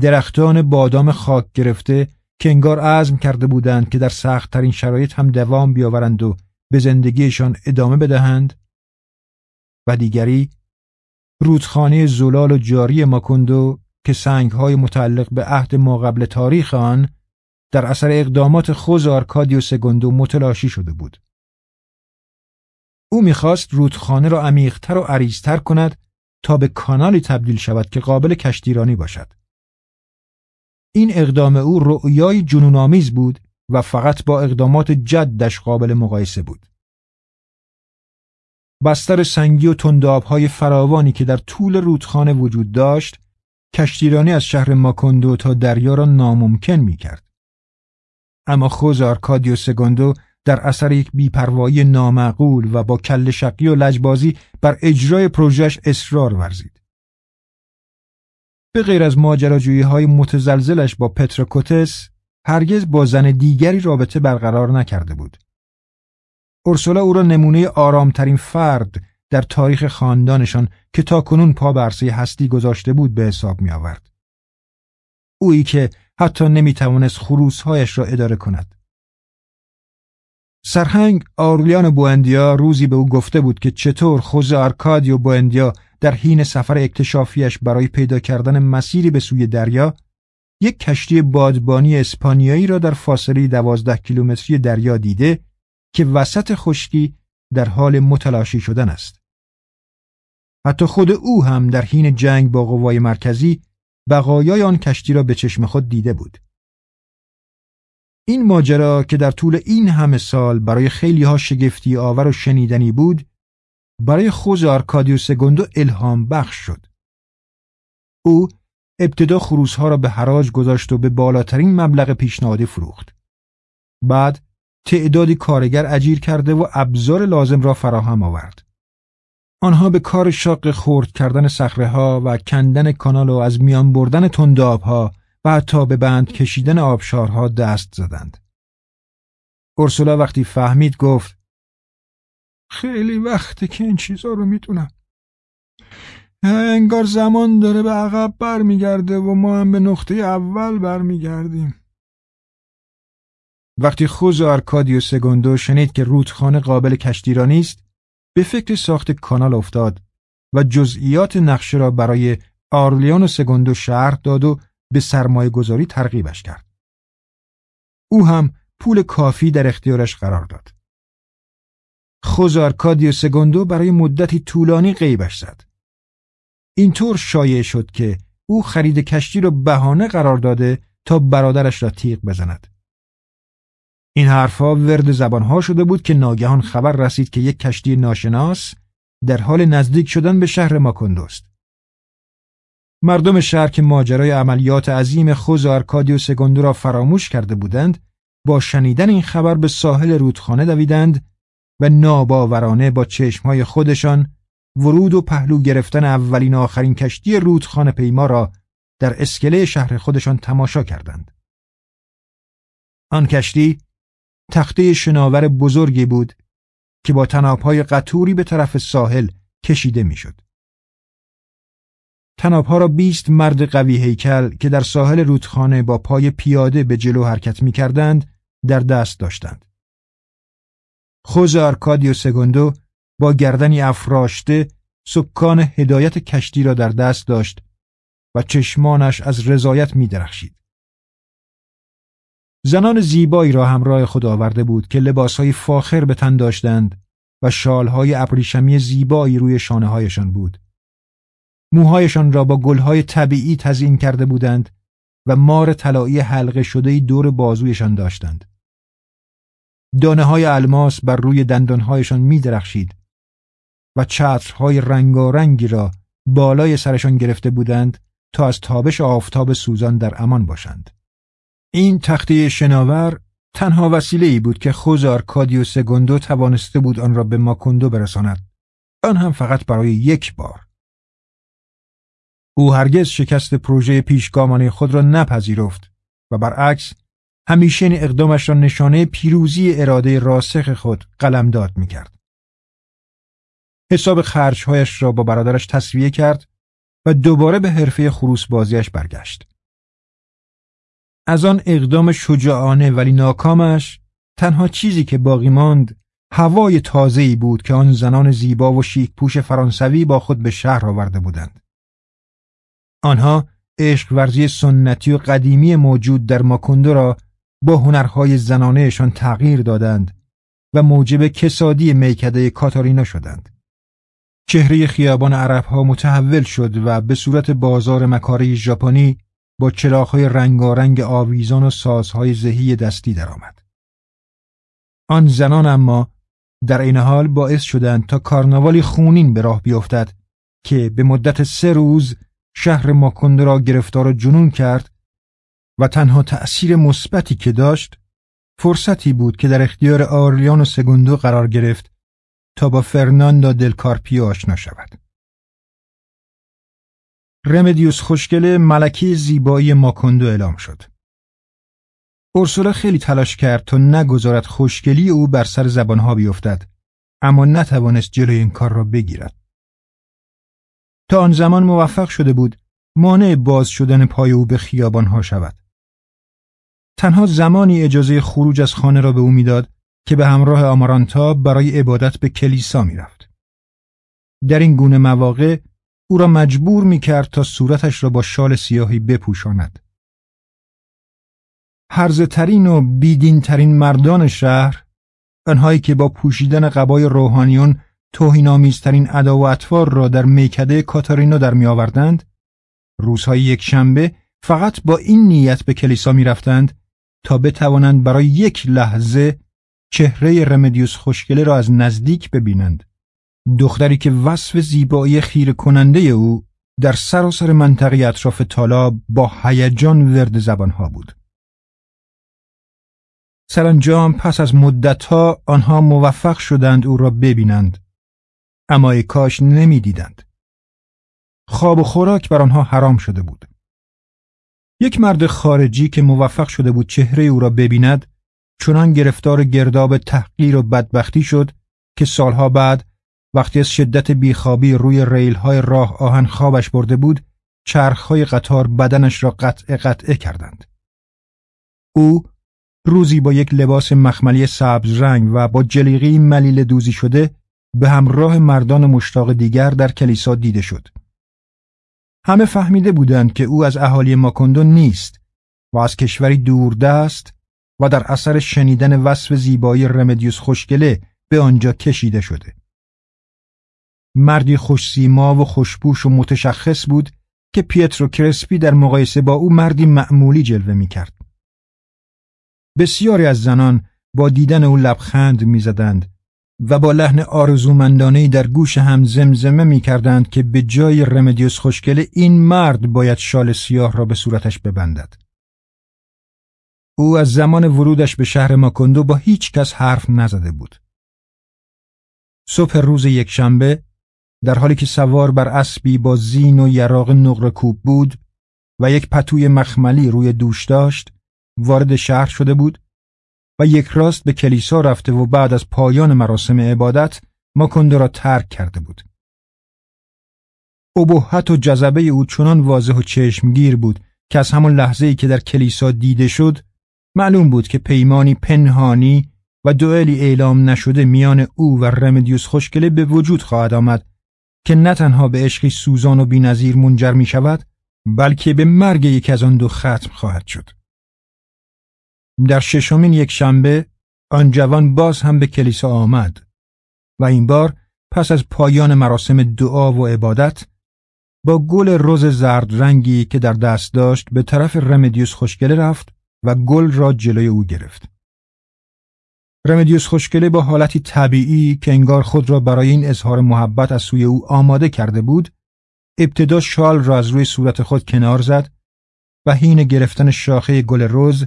درختان بادام خاک گرفته که انگار عزم کرده بودند که در سختترین شرایط هم دوام بیاورند و به زندگیشان ادامه بدهند و دیگری رودخانه زلال و جاری ماکندو که سنگهای متعلق به عهد ما قبل تاریخ آن در اثر اقدامات خوز آرکادیو سگوندو متلاشی شده بود. او می‌خواست رودخانه را عمیقتر و عریضتر کند تا به کانالی تبدیل شود که قابل کشتیرانی باشد. این اقدام او رؤیای جنونآمیز بود و فقط با اقدامات جدش قابل مقایسه بود. بستر سنگی و تندابهای فراوانی که در طول رودخانه وجود داشت، کشتیرانی از شهر ماکوندو تا دریا را ناممکن می کرد. اما خوز آرکادیو سگوندو در اثر یک بیپروایی نامعقول و با کل شقی و لجبازی بر اجرای پروژهش اصرار ورزید. به غیر از ماجراجویی های متزلزلش با پتروکوتس هرگز با زن دیگری رابطه برقرار نکرده بود. اورسولا او را نمونه آرامترین فرد در تاریخ خاندانشان که تا کنون پا بر هستی گذاشته بود به حساب می آورد. اویی که حتی نمی توانست خروسهایش را اداره کند. سرهنگ آرلیان بوندیا روزی به او گفته بود که چطور خوز آرکادیو بوندیا در حین سفر اکتشافیش برای پیدا کردن مسیری به سوی دریا یک کشتی بادبانی اسپانیایی را در فاصله دوازده کیلومتری دریا دیده که وسط خشکی در حال متلاشی شدن است. حتی خود او هم در حین جنگ با قوای مرکزی بقایای آن کشتی را به چشم خود دیده بود. این ماجرا که در طول این همه سال برای خیلی ها شگفتی آور و شنیدنی بود برای خوز آرکادیو سگوندو الهام بخش شد. او ابتدا خروسها را به حراج گذاشت و به بالاترین مبلغ پیشنهادی فروخت. بعد تعدادی کارگر اجیر کرده و ابزار لازم را فراهم آورد. آنها به کار شاق خورد کردن سخره ها و کندن کانال و از میان بردن تنداب ها و حتی به بند کشیدن آبشارها دست زدند. اورسولا وقتی فهمید گفت خیلی وقته که این چیزا رو می‌دونم. انگار زمان داره به عقب برمیگرده و ما هم به نقطه اول برمیگردیم. وقتی خوز آرکادیو سگوندو شنید که رودخانه قابل کشتیرانی است، به فکر ساخت کانال افتاد و جزئیات نقشه را برای آرلیان و سگوندو شهر داد و به سرمایه گذاری ترغیبش کرد. او هم پول کافی در اختیارش قرار داد. خوزارکادیو سگوندو برای مدتی طولانی غیبش زد. اینطور شایع شد که او خرید کشتی را بهانه قرار داده تا برادرش را تیغ بزند. این حرفها ورد زبانها شده بود که ناگهان خبر رسید که یک کشتی ناشناس در حال نزدیک شدن به شهر ماکندوست. مردم شهر که ماجرای عملیات عظیم خوز آرکادیو سگوندو را فراموش کرده بودند با شنیدن این خبر به ساحل رودخانه دویدند و ناباورانه با چشمهای خودشان ورود و پهلو گرفتن اولین آخرین کشتی رودخانه پیما را در اسکله شهر خودشان تماشا کردند. آن کشتی تخته شناور بزرگی بود که با تنابهای قطوری به طرف ساحل کشیده می‌شد. تنابها را بیست مرد قوی هیکل که در ساحل رودخانه با پای پیاده به جلو حرکت می کردند در دست داشتند. خوز آرکادیو سگوندو با گردنی افراشته سکان هدایت کشتی را در دست داشت و چشمانش از رضایت می درخشید. زنان زیبایی را همراه خود آورده بود که لباسهای فاخر به تن داشتند و شالهای ابریشمی زیبایی روی شانه هایشان بود. موهایشان را با گلهای طبیعی تزیین کرده بودند و مار طلایی حلقه شده دور بازویشان داشتند. دانه های الماس بر روی دندانهایشان می درخشید و چترهای رنگارنگی را بالای سرشان گرفته بودند تا از تابش آفتاب سوزان در امان باشند. این تخته شناور تنها وسیله ای بود که خوز آرکادیو سگوندو توانسته بود آن را به ماکوندو برساند آن هم فقط برای یک بار او هرگز شکست پروژه پیشگامانه خود را نپذیرفت و برعکس همیشه این اقدامش را نشانه پیروزی اراده راسخ خود قلمداد می‌کرد. حساب خرجهایش را با برادرش تصویه کرد و دوباره به حرفه خروس بازیش برگشت. از آن اقدام شجاعانه ولی ناکامش تنها چیزی که باقی ماند هوای تازه‌ای بود که آن زنان زیبا و شیک پوش فرانسوی با خود به شهر آورده بودند. آنها عشق ورزی سنتی و قدیمی موجود در ماکوندو را با هنرهای زنانهشان تغییر دادند و موجب کسادی میکده کاتارینا شدند. چهره خیابان عربها متحول شد و به صورت بازار مکاره ژاپنی با چراغهای رنگارنگ آویزان و سازهای زهی دستی درآمد. آن زنان اما در این حال باعث شدند تا کارناوالی خونین به راه بیفتد که به مدت سه روز شهر ماکنده را گرفتار جنون کرد و تنها تأثیر مثبتی که داشت فرصتی بود که در اختیار آرلیان و سگوندو قرار گرفت تا با فرناندو دل کارپیو آشنا شود. رمدیوس خوشگله ملکه زیبایی ماکوندو اعلام شد. اورسولا خیلی تلاش کرد تا نگذارد خوشگلی او بر سر زبانها بیفتد اما نتوانست جلوی این کار را بگیرد. تا آن زمان موفق شده بود مانع باز شدن پای او به خیابانها شود. تنها زمانی اجازه خروج از خانه را به او می‌داد که به همراه آمارانتا برای عبادت به کلیسا می‌رفت. در این گونه مواقع او را مجبور می کرد تا صورتش را با شال سیاهی بپوشاند. هرزه ترین و بیدین ترین مردان شهر آنهایی که با پوشیدن قبای روحانیون توهینآمیزترین ادا و اطوار را در میکده کاتارینا در می آوردند روزهای یک شنبه فقط با این نیت به کلیسا می رفتند تا بتوانند برای یک لحظه چهره رمدیوس خوشگله را از نزدیک ببینند. دختری که وصف زیبایی خیر کننده او در سراسر منطقه اطراف تالاب با هیجان ورد زبانها بود. سرانجام پس از مدتها آنها موفق شدند او را ببینند اما ای کاش نمی‌دیدند. خواب و خوراک بر آنها حرام شده بود. یک مرد خارجی که موفق شده بود چهره او را ببیند چنان گرفتار گرداب تحقیر و بدبختی شد که سالها بعد وقتی از شدت بیخوابی روی ریلهای راه آهن خوابش برده بود چرخهای قطار بدنش را قطع قطعه کردند. او روزی با یک لباس مخملی سبز رنگ و با جلیقی ملیل دوزی شده به همراه مردان مشتاق دیگر در کلیسا دیده شد. همه فهمیده بودند که او از اهالی ماکندو نیست و از کشوری دوردست و در اثر شنیدن وصف زیبایی رمدیوس خوشگله به آنجا کشیده شده. مردی خوشسیما و خوشبوش و متشخص بود که پیترو کرسپی در مقایسه با او مردی معمولی جلوه می کرد. بسیاری از زنان با دیدن او لبخند می‌زدند و با لحن آرزومندانه در گوش هم زمزمه می کردند که به جای رمدیوس خوشگله این مرد باید شال سیاه را به صورتش ببندد. او از زمان ورودش به شهر ماکندو با هیچ کس حرف نزده بود. صبح روز یکشنبه در حالی که سوار بر اسبی با زین و یراق نقره کوب بود و یک پتوی مخملی روی دوش داشت وارد شهر شده بود و یک راست به کلیسا رفته و بعد از پایان مراسم عبادت ماکندو را ترک کرده بود. ابهت و جذبه او چنان واضح و چشمگیر بود که از همان لحظه ای که در کلیسا دیده شد معلوم بود که پیمانی پنهانی و دوئلی اعلام نشده میان او و رمدیوس خوشگله به وجود خواهد آمد که نه تنها به عشقی سوزان و بینظیر منجر می شود بلکه به مرگ یکی از آن دو ختم خواهد شد. در ششمین یک شنبه آن جوان باز هم به کلیسا آمد و این بار پس از پایان مراسم دعا و عبادت با گل رز زرد رنگی که در دست داشت به طرف رمدیوس خوشگله رفت و گل را جلوی او گرفت. رمدیوس خوشگله با حالتی طبیعی که انگار خود را برای این اظهار محبت از سوی او آماده کرده بود، ابتدا شال را از روی صورت خود کنار زد و حین گرفتن شاخه گل رز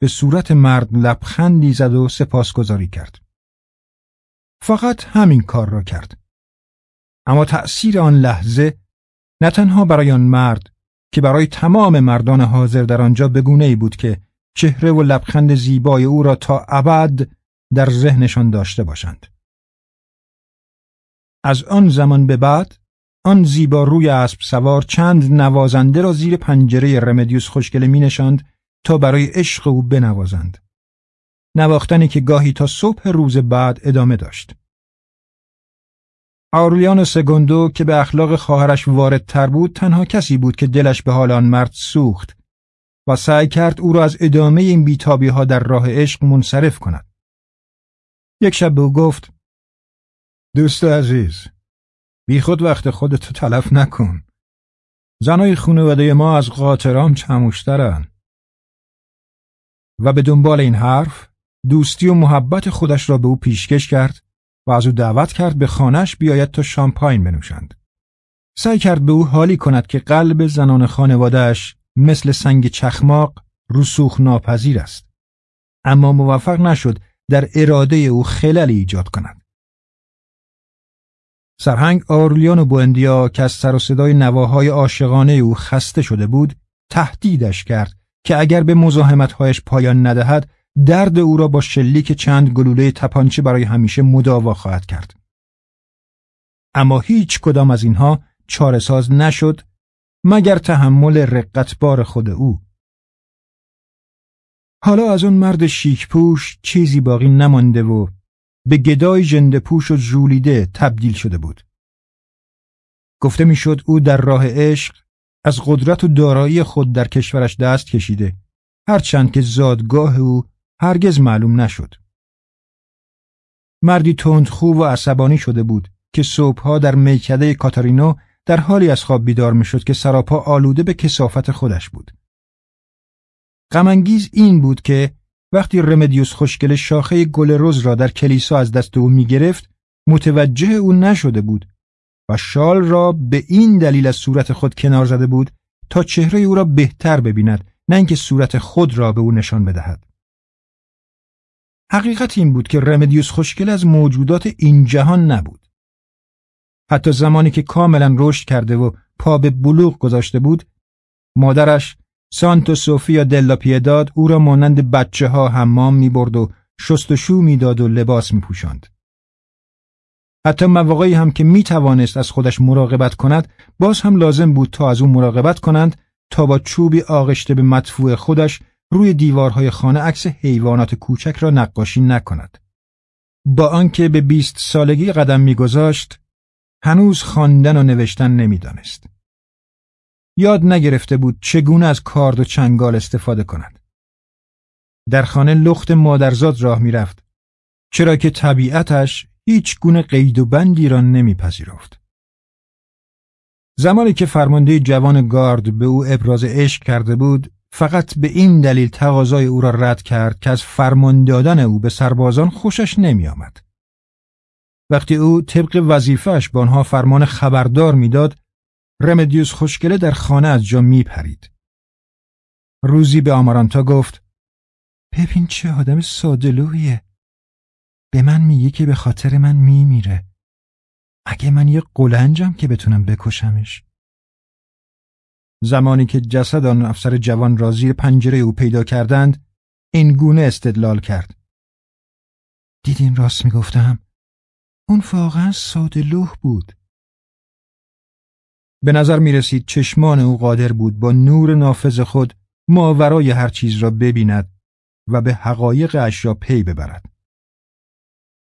به صورت مرد لبخندی زد و سپاسگزاری کرد. فقط همین کار را کرد. اما تأثیر آن لحظه نه تنها برای آن مرد که برای تمام مردان حاضر در آنجا بگونه ای بود که چهره و لبخند زیبای او را تا ابد در ذهنشان داشته باشند. از آن زمان به بعد آن زیبا روی اسب سوار چند نوازنده را زیر پنجره رمدیوس خوشگله می نشاند تا برای عشق او بنوازند. نواختنی که گاهی تا صبح روز بعد ادامه داشت. آرولیان سگوندو که به اخلاق خواهرش واردتر بود تنها کسی بود که دلش به حال آن مرد سوخت و سعی کرد او را از ادامه این بیتابی ها در راه عشق منصرف کند. یک شب به او گفت دوست عزیز بی خود وقت خودتو تلف نکن. زنای خانواده ما از قاطرام چموشترن. و به دنبال این حرف دوستی و محبت خودش را به او پیشکش کرد و از او دعوت کرد به خانهش بیاید تا شامپاین بنوشند. سعی کرد به او حالی کند که قلب زنان خانوادهش مثل سنگ چخماق رسوخ ناپذیر است. اما موفق نشد در اراده او خللی ایجاد کند. سرهنگ آرلیان و بوندیا که از سر و صدای نواهای عاشقانه او خسته شده بود تهدیدش کرد که اگر به مزاحمتهایش پایان ندهد درد او را با شلیک چند گلوله تپانچه برای همیشه مداوا خواهد کرد. اما هیچ کدام از اینها چارساز نشد مگر تحمل رقتبار خود او. حالا از اون مرد شیک پوش چیزی باقی نمانده و به گدای جنده پوش و جولیده تبدیل شده بود. گفته می‌شد او در راه عشق از قدرت و دارایی خود در کشورش دست کشیده هرچند که زادگاه او هرگز معلوم نشد. مردی تندخو و عصبانی شده بود که صبحها در میکده کاتارینو در حالی از خواب بیدار می‌شد که سراپا آلوده به کسافت خودش بود. غمانگیز این بود که وقتی رمدیوس خوشگل شاخه گل روز را در کلیسا از دست او می‌گرفت متوجه او نشده بود و شال را به این دلیل از صورت خود کنار زده بود تا چهره او را بهتر ببیند نه اینکه صورت خود را به او نشان بدهد. حقیقت این بود که رمدیوس خوشگل از موجودات این جهان نبود. حتی زمانی که کاملا رشد کرده و پا به بلوغ گذاشته بود، مادرش سانتو سوفیا دلا پیداد او را مانند بچه ها حمام می برد و شستشو می‌داد و لباس می پوشند. حتی مواقعی هم که می توانست از خودش مراقبت کند باز هم لازم بود تا از او مراقبت کنند تا با چوبی آغشته به مدفوع خودش روی دیوارهای خانه عکس حیوانات کوچک را نقاشی نکند. با آنکه به بیست سالگی قدم میگذاشت هنوز خواندن و نوشتن نمی‌دانست. یاد نگرفته بود چگونه از کارد و چنگال استفاده کند. در خانه لخت مادرزاد راه می‌رفت چرا که طبیعتش هیچ گونه قید و بندی را نمیپذیرفت. زمانی که فرمانده جوان گارد به او ابراز عشق کرده بود فقط به این دلیل تقاضای او را رد کرد که از فرمان دادن او به سربازان خوشش نمی آمد. وقتی او طبق وظیفهش به آنها فرمان خبردار می‌داد رمدیوس خوشگله در خانه از جا می پرید. روزی به آمارانتا گفت ببین چه آدم سادلویه به من میگه که به خاطر من میمیره. اگه من یه قلنجم که بتونم بکشمش. زمانی که جسد آن افسر جوان را زیر پنجره او پیدا کردند این گونه استدلال کرد. دیدین راست می‌گفتم؟ اون واقعا ساده لوح بود. به نظر می رسید چشمان او قادر بود با نور نافذ خود ماورای هر چیز را ببیند و به حقایق اشیا پی ببرد.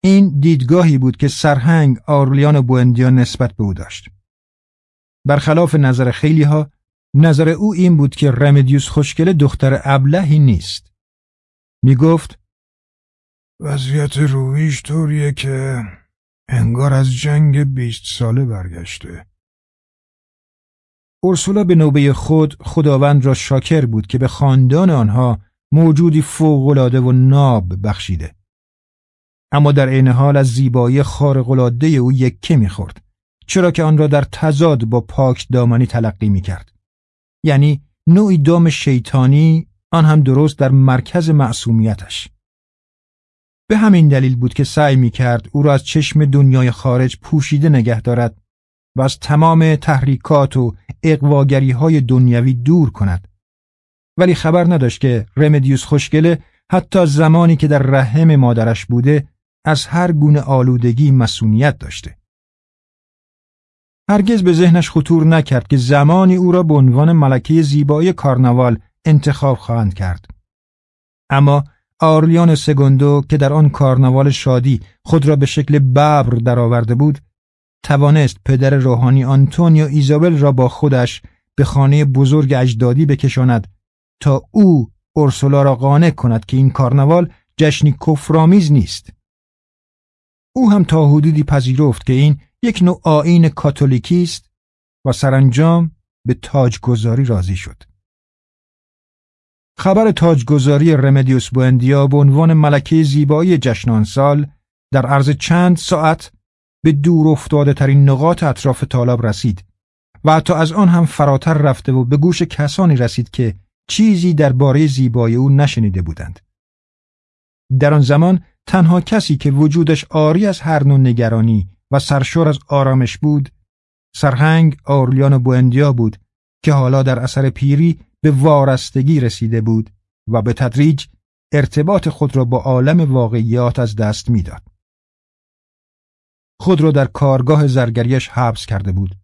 این دیدگاهی بود که سرهنگ آرلیان و بوندیا نسبت به او داشت. برخلاف نظر خیلی ها نظر او این بود که رمدیوس خوشگل دختر ابلهی نیست. می گفت وضعیت رویش طوریه که انگار از جنگ بیست ساله برگشته. اورسولا به نوبه خود خداوند را شاکر بود که به خاندان آنها موجودی فوقالعاده و ناب بخشیده. اما در عین حال از زیبایی خارق‌العاده او یکه می‌خورد چرا که آن را در تضاد با پاک دامنی تلقی می‌کرد. یعنی نوعی دام شیطانی آن هم درست در مرکز معصومیتش. به همین دلیل بود که سعی می کرد او را از چشم دنیای خارج پوشیده نگه دارد و از تمام تحریکات و اقواگری های دنیوی دور کند. ولی خبر نداشت که رمدیوس خوشگله حتی زمانی که در رحم مادرش بوده از هر گونه آلودگی مسئولیت داشته. هرگز به ذهنش خطور نکرد که زمانی او را به عنوان ملکه زیبایی کارناوال انتخاب خواهند کرد. اما آرلیان سگوندو که در آن کارناوال شادی خود را به شکل ببر درآورده بود توانست پدر روحانی آنتونیو ایزابل را با خودش به خانه بزرگ اجدادی بکشاند تا او اورسولا را قانع کند که این کارناوال جشنی کفرآمیز نیست او هم تا حدودی پذیرفت که این یک نوع آین کاتولیکی است و سرانجام به تاجگذاری راضی شد خبر تاجگذاری رمدیوس بوندیا به عنوان ملکه زیبایی جشن سال در عرض چند ساعت به دور افتاده ترین نقاط اطراف طالاب رسید و حتی از آن هم فراتر رفته و به گوش کسانی رسید که چیزی درباره زیبایی او نشنیده بودند. در آن زمان تنها کسی که وجودش آری از هر نوع نگرانی و سرشور از آرامش بود سرهنگ آرلیان بوندیا بود که حالا در اثر پیری به وارستگی رسیده بود و به تدریج ارتباط خود را با عالم واقعیات از دست می‌داد. خود را در کارگاه زرگریش حبس کرده بود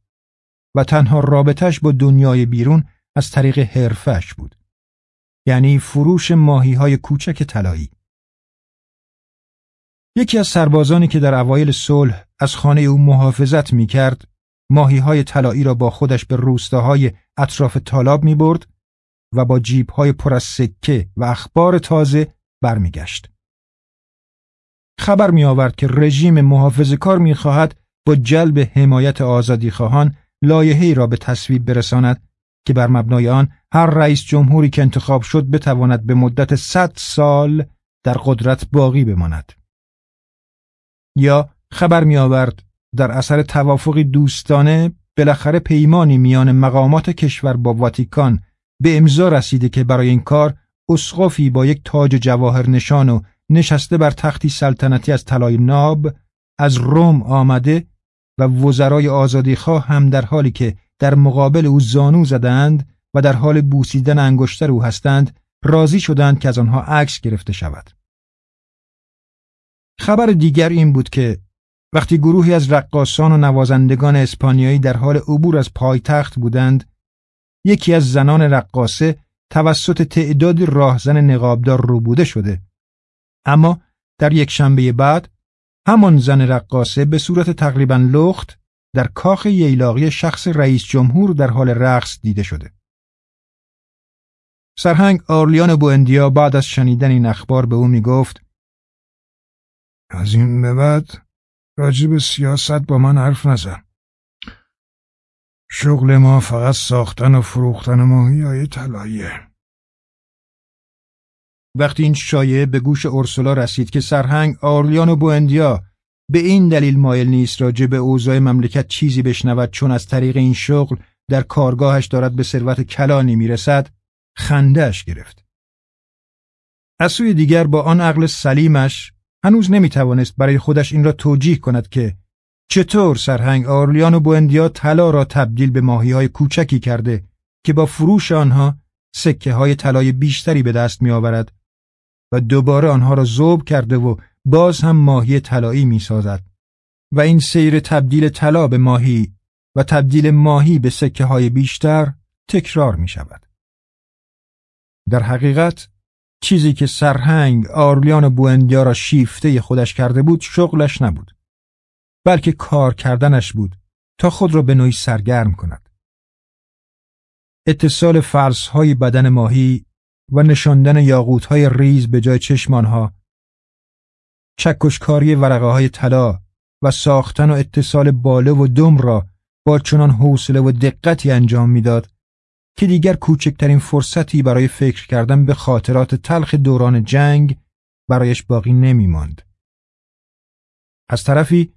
و تنها رابطش با دنیای بیرون از طریق حرفش بود. یعنی فروش ماهی های کوچک طلایی. یکی از سربازانی که در اوایل صلح از خانه او محافظت می کرد ماهی های طلایی را با خودش به روستاهای اطراف طالاب می برد و با جیب های پر از سکه و اخبار تازه برمیگشت. خبر می آورد که رژیم محافظ کار می خواهد با جلب حمایت آزادی خواهان لایحه‌ای را به تصویب برساند که بر مبنای آن هر رئیس جمهوری که انتخاب شد بتواند به مدت صد سال در قدرت باقی بماند. یا خبر می آورد در اثر توافقی دوستانه بالاخره پیمانی میان مقامات کشور با واتیکان به امضا رسیده که برای این کار اسقفی با یک تاج جواهر نشان و نشسته بر تختی سلطنتی از طلای ناب از روم آمده و وزرای آزادیخواه هم در حالی که در مقابل او زانو زدند و در حال بوسیدن انگشتر او هستند راضی شدند که از آنها عکس گرفته شود. خبر دیگر این بود که وقتی گروهی از رقاسان و نوازندگان اسپانیایی در حال عبور از پایتخت بودند یکی از زنان رقاسه توسط تعدادی راهزن نقابدار روبوده شده اما در یک شنبه بعد همان زن رقاسه به صورت تقریبا لخت در کاخ ییلاقی شخص رئیس جمهور در حال رقص دیده شده. سرهنگ آرلیان بوندیا بعد از شنیدن این اخبار به او می گفت از این به بعد راجب سیاست با من حرف نزن. شغل ما فقط ساختن و فروختن ماهی های طلاییه. وقتی این شایعه به گوش اورسولا رسید که سرهنگ آرلیان و بوندیا به این دلیل مایل نیست راجع به اوضاع مملکت چیزی بشنود چون از طریق این شغل در کارگاهش دارد به ثروت کلانی می‌رسد خندهش گرفت از سوی دیگر با آن عقل سلیمش هنوز نمی‌توانست برای خودش این را توجیه کند که چطور سرهنگ آرلیان و بوندیا طلا را تبدیل به ماهی های کوچکی کرده که با فروش آنها سکه های طلای بیشتری به دست می آورد و دوباره آنها را زوب کرده و باز هم ماهی طلایی می سازد و این سیر تبدیل طلا به ماهی و تبدیل ماهی به سکه های بیشتر تکرار می شود. در حقیقت چیزی که سرهنگ آرلیان بوندیا را شیفته خودش کرده بود شغلش نبود. بلکه کار کردنش بود تا خود را به نوعی سرگرم کند. اتصال فرسهای بدن ماهی و نشاندن یاقوتهای ریز به جای چشمانها چکشکاری ورقه های طلا و ساختن و اتصال باله و دم را با چنان حوصله و دقتی انجام می‌داد که دیگر کوچکترین فرصتی برای فکر کردن به خاطرات تلخ دوران جنگ برایش باقی نمی. از طرفی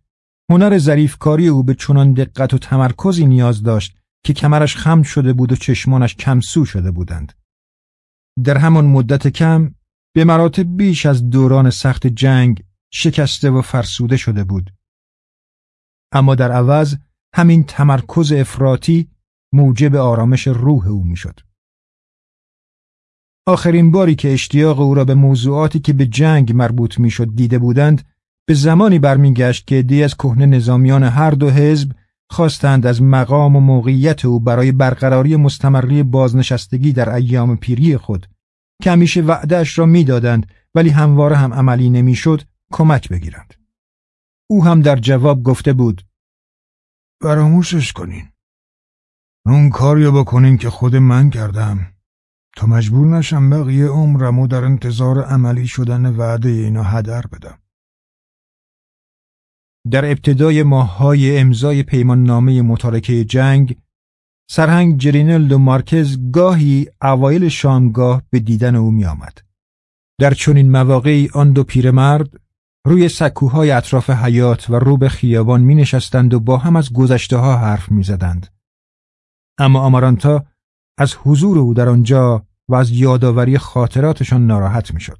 هنر ظریفکاری او به چنان دقت و تمرکزی نیاز داشت که کمرش خم شده بود و چشمانش کمسو شده بودند. در همان مدت کم به مراتب بیش از دوران سخت جنگ شکسته و فرسوده شده بود. اما در عوض همین تمرکز افراطی موجب آرامش روح او می‌شد. آخرین باری که اشتیاق او را به موضوعاتی که به جنگ مربوط می‌شد دیده بودند به زمانی برمیگشت که دی از کهنه نظامیان هر دو حزب خواستند از مقام و موقعیت او برای برقراری مستمری بازنشستگی در ایام پیری خود که همیشه وعدهش را می‌دادند ولی همواره هم عملی نمی‌شد کمک بگیرند. او هم در جواب گفته بود فراموشش کنین. اون کاریو بکنین که خود من کردم تا مجبور نشم بقیه عمرمو در انتظار عملی شدن وعده اینا هدر بدم. در ابتدای ماههای امضای پیمان نامه متارکه جنگ سرهنگ جرینل و مارکز گاهی اوایل شامگاه به دیدن او می آمد. در چنین مواقعی آن دو پیرمرد روی سکوهای اطراف حیات و رو به خیابان می نشستند و با هم از گذشته ها حرف می زدند. اما آمارانتا از حضور او در آنجا و از یادآوری خاطراتشان ناراحت می شد.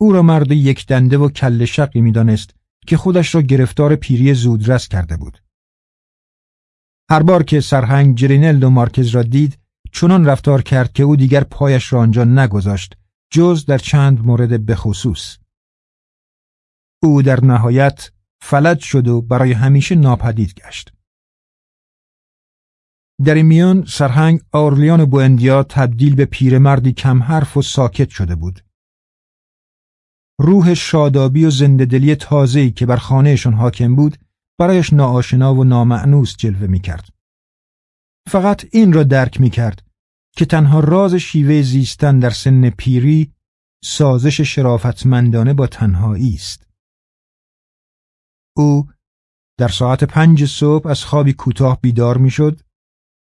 او را مرد یک دنده و کل شقی می دانست که خودش را گرفتار پیری زودرس کرده بود. هر بار که سرهنگ جرینل و مارکز را دید چنان رفتار کرد که او دیگر پایش را آنجا نگذاشت جز در چند مورد بخصوص. او در نهایت فلج شد و برای همیشه ناپدید گشت. در این میان سرهنگ آرلیان بوندیا تبدیل به پیرمردی کم حرف و ساکت شده بود. روح شادابی و زندهدلی تازه‌ای که بر خانهشان حاکم بود برایش ناآشنا و نامعنوس جلوه می کرد. فقط این را درک می کرد که تنها راز شیوه زیستن در سن پیری سازش شرافتمندانه با تنهایی است. او در ساعت پنج صبح از خوابی کوتاه بیدار می‌شد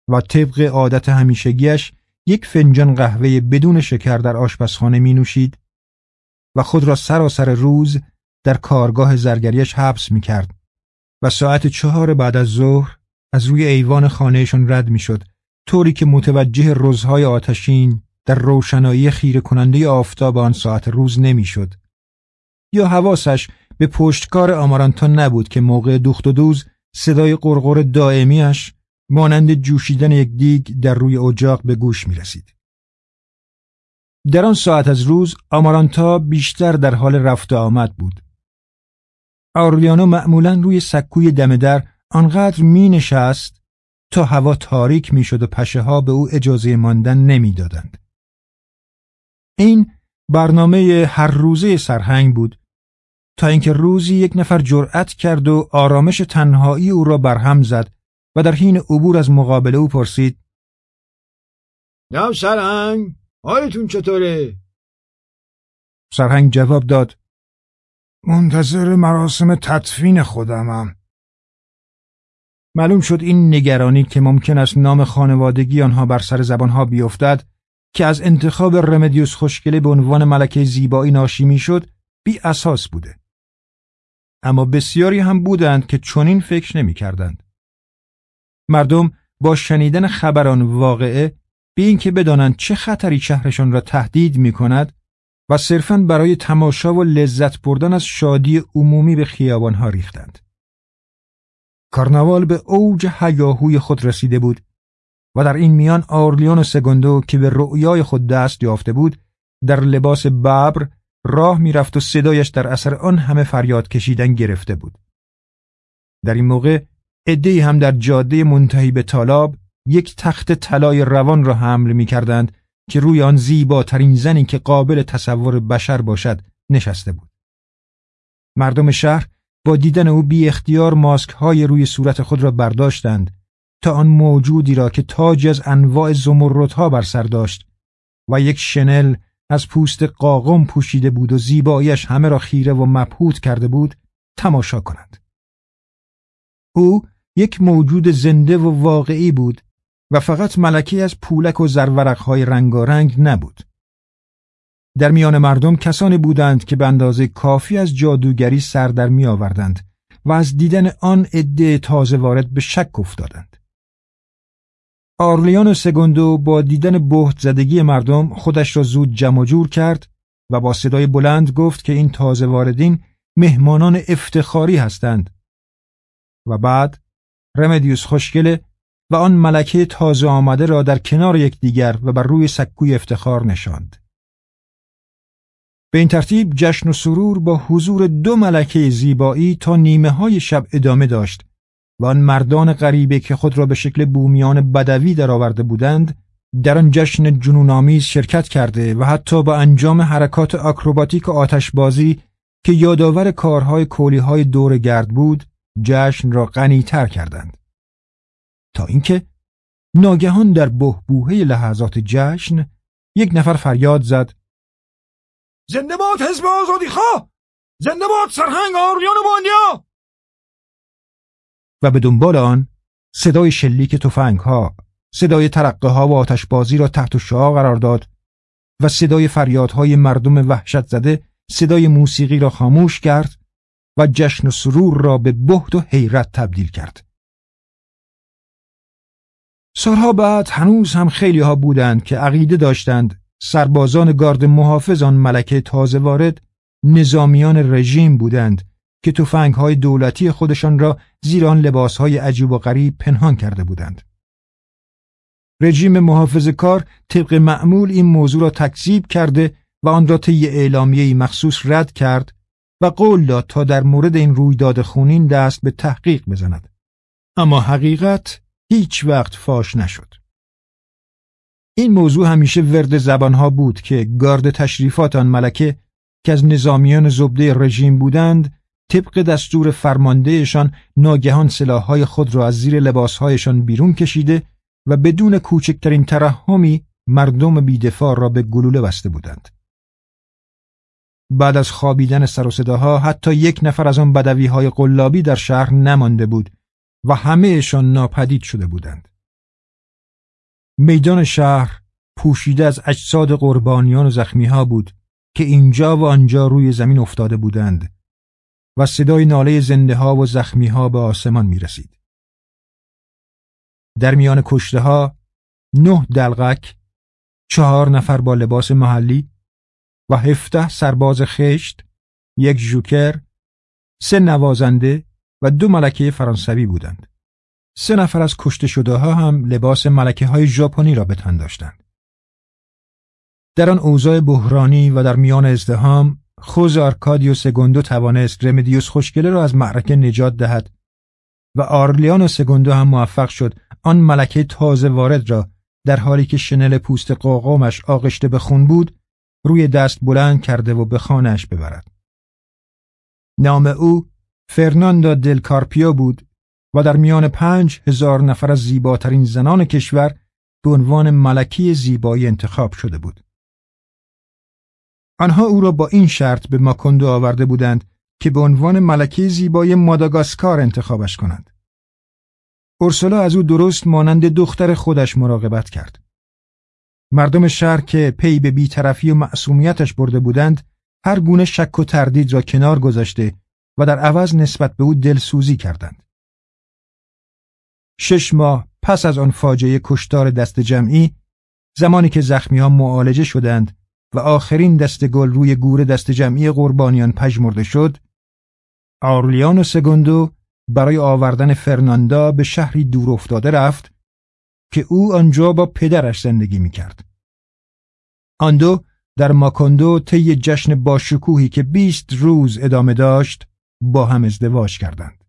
و طبق عادت همیشگیش یک فنجان قهوه بدون شکر در آشپزخانه می نوشید و خود را سراسر روز در کارگاه زرگریش حبس می کرد و ساعت چهار بعد از ظهر از روی ایوان خانهشان رد می شد طوری که متوجه روزهای آتشین در روشنایی خیره کننده آفتاب آن ساعت روز نمی‌شد. یا حواسش به پشتکار آمارانتا نبود که موقع دوخت و دوز صدای قرقر دائمیش مانند جوشیدن یک دیگ در روی اجاق به گوش می رسید. در آن ساعت از روز آمارانتا بیشتر در حال رفت آمد بود. آرلیانو معمولا روی سکوی دم در آنقدر می نشست تا هوا تاریک می شد و پشه ها به او اجازه ماندن نمی دادند. این برنامه هر روزه سرهنگ بود تا اینکه روزی یک نفر جرأت کرد و آرامش تنهایی او را برهم زد و در حین عبور از مقابله او پرسید نه سرهنگ حالتون چطوره؟ سرهنگ جواب داد منتظر مراسم تدفین خودمم معلوم شد این نگرانی که ممکن است نام خانوادگی آنها بر سر زبانها بیفتد که از انتخاب رمدیوس خوشگله به عنوان ملکه زیبایی ناشی می‌شد بی اساس بوده اما بسیاری هم بودند که چنین فکر نمی کردند. مردم با شنیدن خبران واقعه به اینکه بدانند چه خطری شهرشان را تهدید می کند و صرفاً برای تماشا و لذت بردن از شادی عمومی به خیابانها ریختند. کارناوال به اوج هیاهوی خود رسیده بود و در این میان آرلیون و سگندو که به رؤیای خود دست یافته بود در لباس ببر راه می‌رفت و صدایش در اثر آن همه فریاد کشیدن گرفته بود. در این موقع عدهای هم در جاده منتهی به تالاب یک تخت طلای روان را حمل می کردند که روی آن زیباترین زنی که قابل تصور بشر باشد نشسته بود. مردم شهر با دیدن او بی اختیار ماسک های روی صورت خود را برداشتند تا آن موجودی را که تاج از انواع زمردها بر سر داشت و یک شنل از پوست قاقم پوشیده بود و زیبایش همه را خیره و مبهوت کرده بود تماشا کنند. او یک موجود زنده و واقعی بود و فقط ملکی از پولک و زرورقهای رنگارنگ نبود. در میان مردم کسانی بودند که به اندازه کافی از جادوگری سر در می آوردند و از دیدن آن عده تازه وارد به شک افتادند. آرلیان سگوندو با دیدن بهت زدگی مردم خودش را زود جمع جور کرد و با صدای بلند گفت که این تازه واردین مهمانان افتخاری هستند و بعد رمدیوس خوشگله و آن ملکه تازه آمده را در کنار یکدیگر و بر روی سکوی افتخار نشاند. به این ترتیب جشن و سرور با حضور دو ملکه زیبایی تا نیمه های شب ادامه داشت و آن مردان غریبه که خود را به شکل بومیان بدوی درآورده بودند در آن جشن جنونآمیز شرکت کرده و حتی با انجام حرکات آکروباتیک و آتشبازی که یادآور کارهای کولیهای دور گرد بود جشن را غنیتر کردند. تا اینکه ناگهان در بهبوهه لحظات جشن یک نفر فریاد زد. زنده باد حزب آزادی خواه! زنده باد سرهنگ آریان باندیا و به دنبال آن صدای شلیک تفنگ ها صدای ترقه ها و آتشبازی را تحت شعا قرار داد و صدای فریادهای مردم وحشت زده صدای موسیقی را خاموش کرد و جشن و سرور را به بهت و حیرت تبدیل کرد. سالها بعد هنوز هم خیلی ها بودند که عقیده داشتند سربازان گارد محافظ آن ملکه تازه وارد نظامیان رژیم بودند که توفنگ های دولتی خودشان را زیر آن لباس های عجیب و غریب پنهان کرده بودند. رژیم محافظ کار طبق معمول این موضوع را تکذیب کرده و آن را طی اعلامیه مخصوص رد کرد و قول داد تا در مورد این رویداد خونین دست به تحقیق بزند. اما حقیقت هیچ وقت فاش نشد. این موضوع همیشه ورد زبانها بود که گارد تشریفات آن ملکه که از نظامیان زبده رژیم بودند طبق دستور فرماندهشان ناگهان سلاحهای خود را از زیر لباسهایشان بیرون کشیده و بدون کوچکترین ترحمی مردم بیدفاع را به گلوله بسته بودند. بعد از خوابیدن سر و صداها حتی یک نفر از آن بدوی های قلابی در شهر نمانده بود و همهشان ناپدید شده بودند. میدان شهر پوشیده از اجساد قربانیان و زخمی ها بود که اینجا و آنجا روی زمین افتاده بودند و صدای ناله زنده ها و زخمی ها به آسمان می رسید. در میان کشته ها نه دلغک چهار نفر با لباس محلی و هفته سرباز خشت یک جوکر سه نوازنده و دو ملکه فرانسوی بودند. سه نفر از کشته شده ها هم لباس ملکه های ژاپنی را به تن داشتند. در آن اوضاع بحرانی و در میان ازدهام خوز آرکادیو سگوندو توانست رمدیوس خوشگله را از معرکه نجات دهد و آرلیان سگوندو هم موفق شد آن ملکه تازه وارد را در حالی که شنل پوست قاقامش آغشته به خون بود روی دست بلند کرده و به خانهش ببرد. نام او فرناندا دل کارپیو بود و در میان پنج هزار نفر از زیباترین زنان کشور به عنوان ملکی زیبایی انتخاب شده بود. آنها او را با این شرط به ماکندو آورده بودند که به عنوان ملکه زیبایی ماداگاسکار انتخابش کنند. اورسولا از او درست مانند دختر خودش مراقبت کرد. مردم شهر که پی به بیطرفی و معصومیتش برده بودند هر گونه شک و تردید را کنار گذاشته و در عوض نسبت به او دلسوزی کردند. شش ماه پس از آن فاجعه کشتار دست جمعی زمانی که زخمی ها معالجه شدند و آخرین دست گل روی گور دست جمعی قربانیان پژمرده شد آرلیان و سگوندو برای آوردن فرناندا به شهری دور افتاده رفت که او آنجا با پدرش زندگی می کرد. آن دو در ماکاندو طی جشن باشکوهی که بیست روز ادامه داشت با هم ازدواج کردند.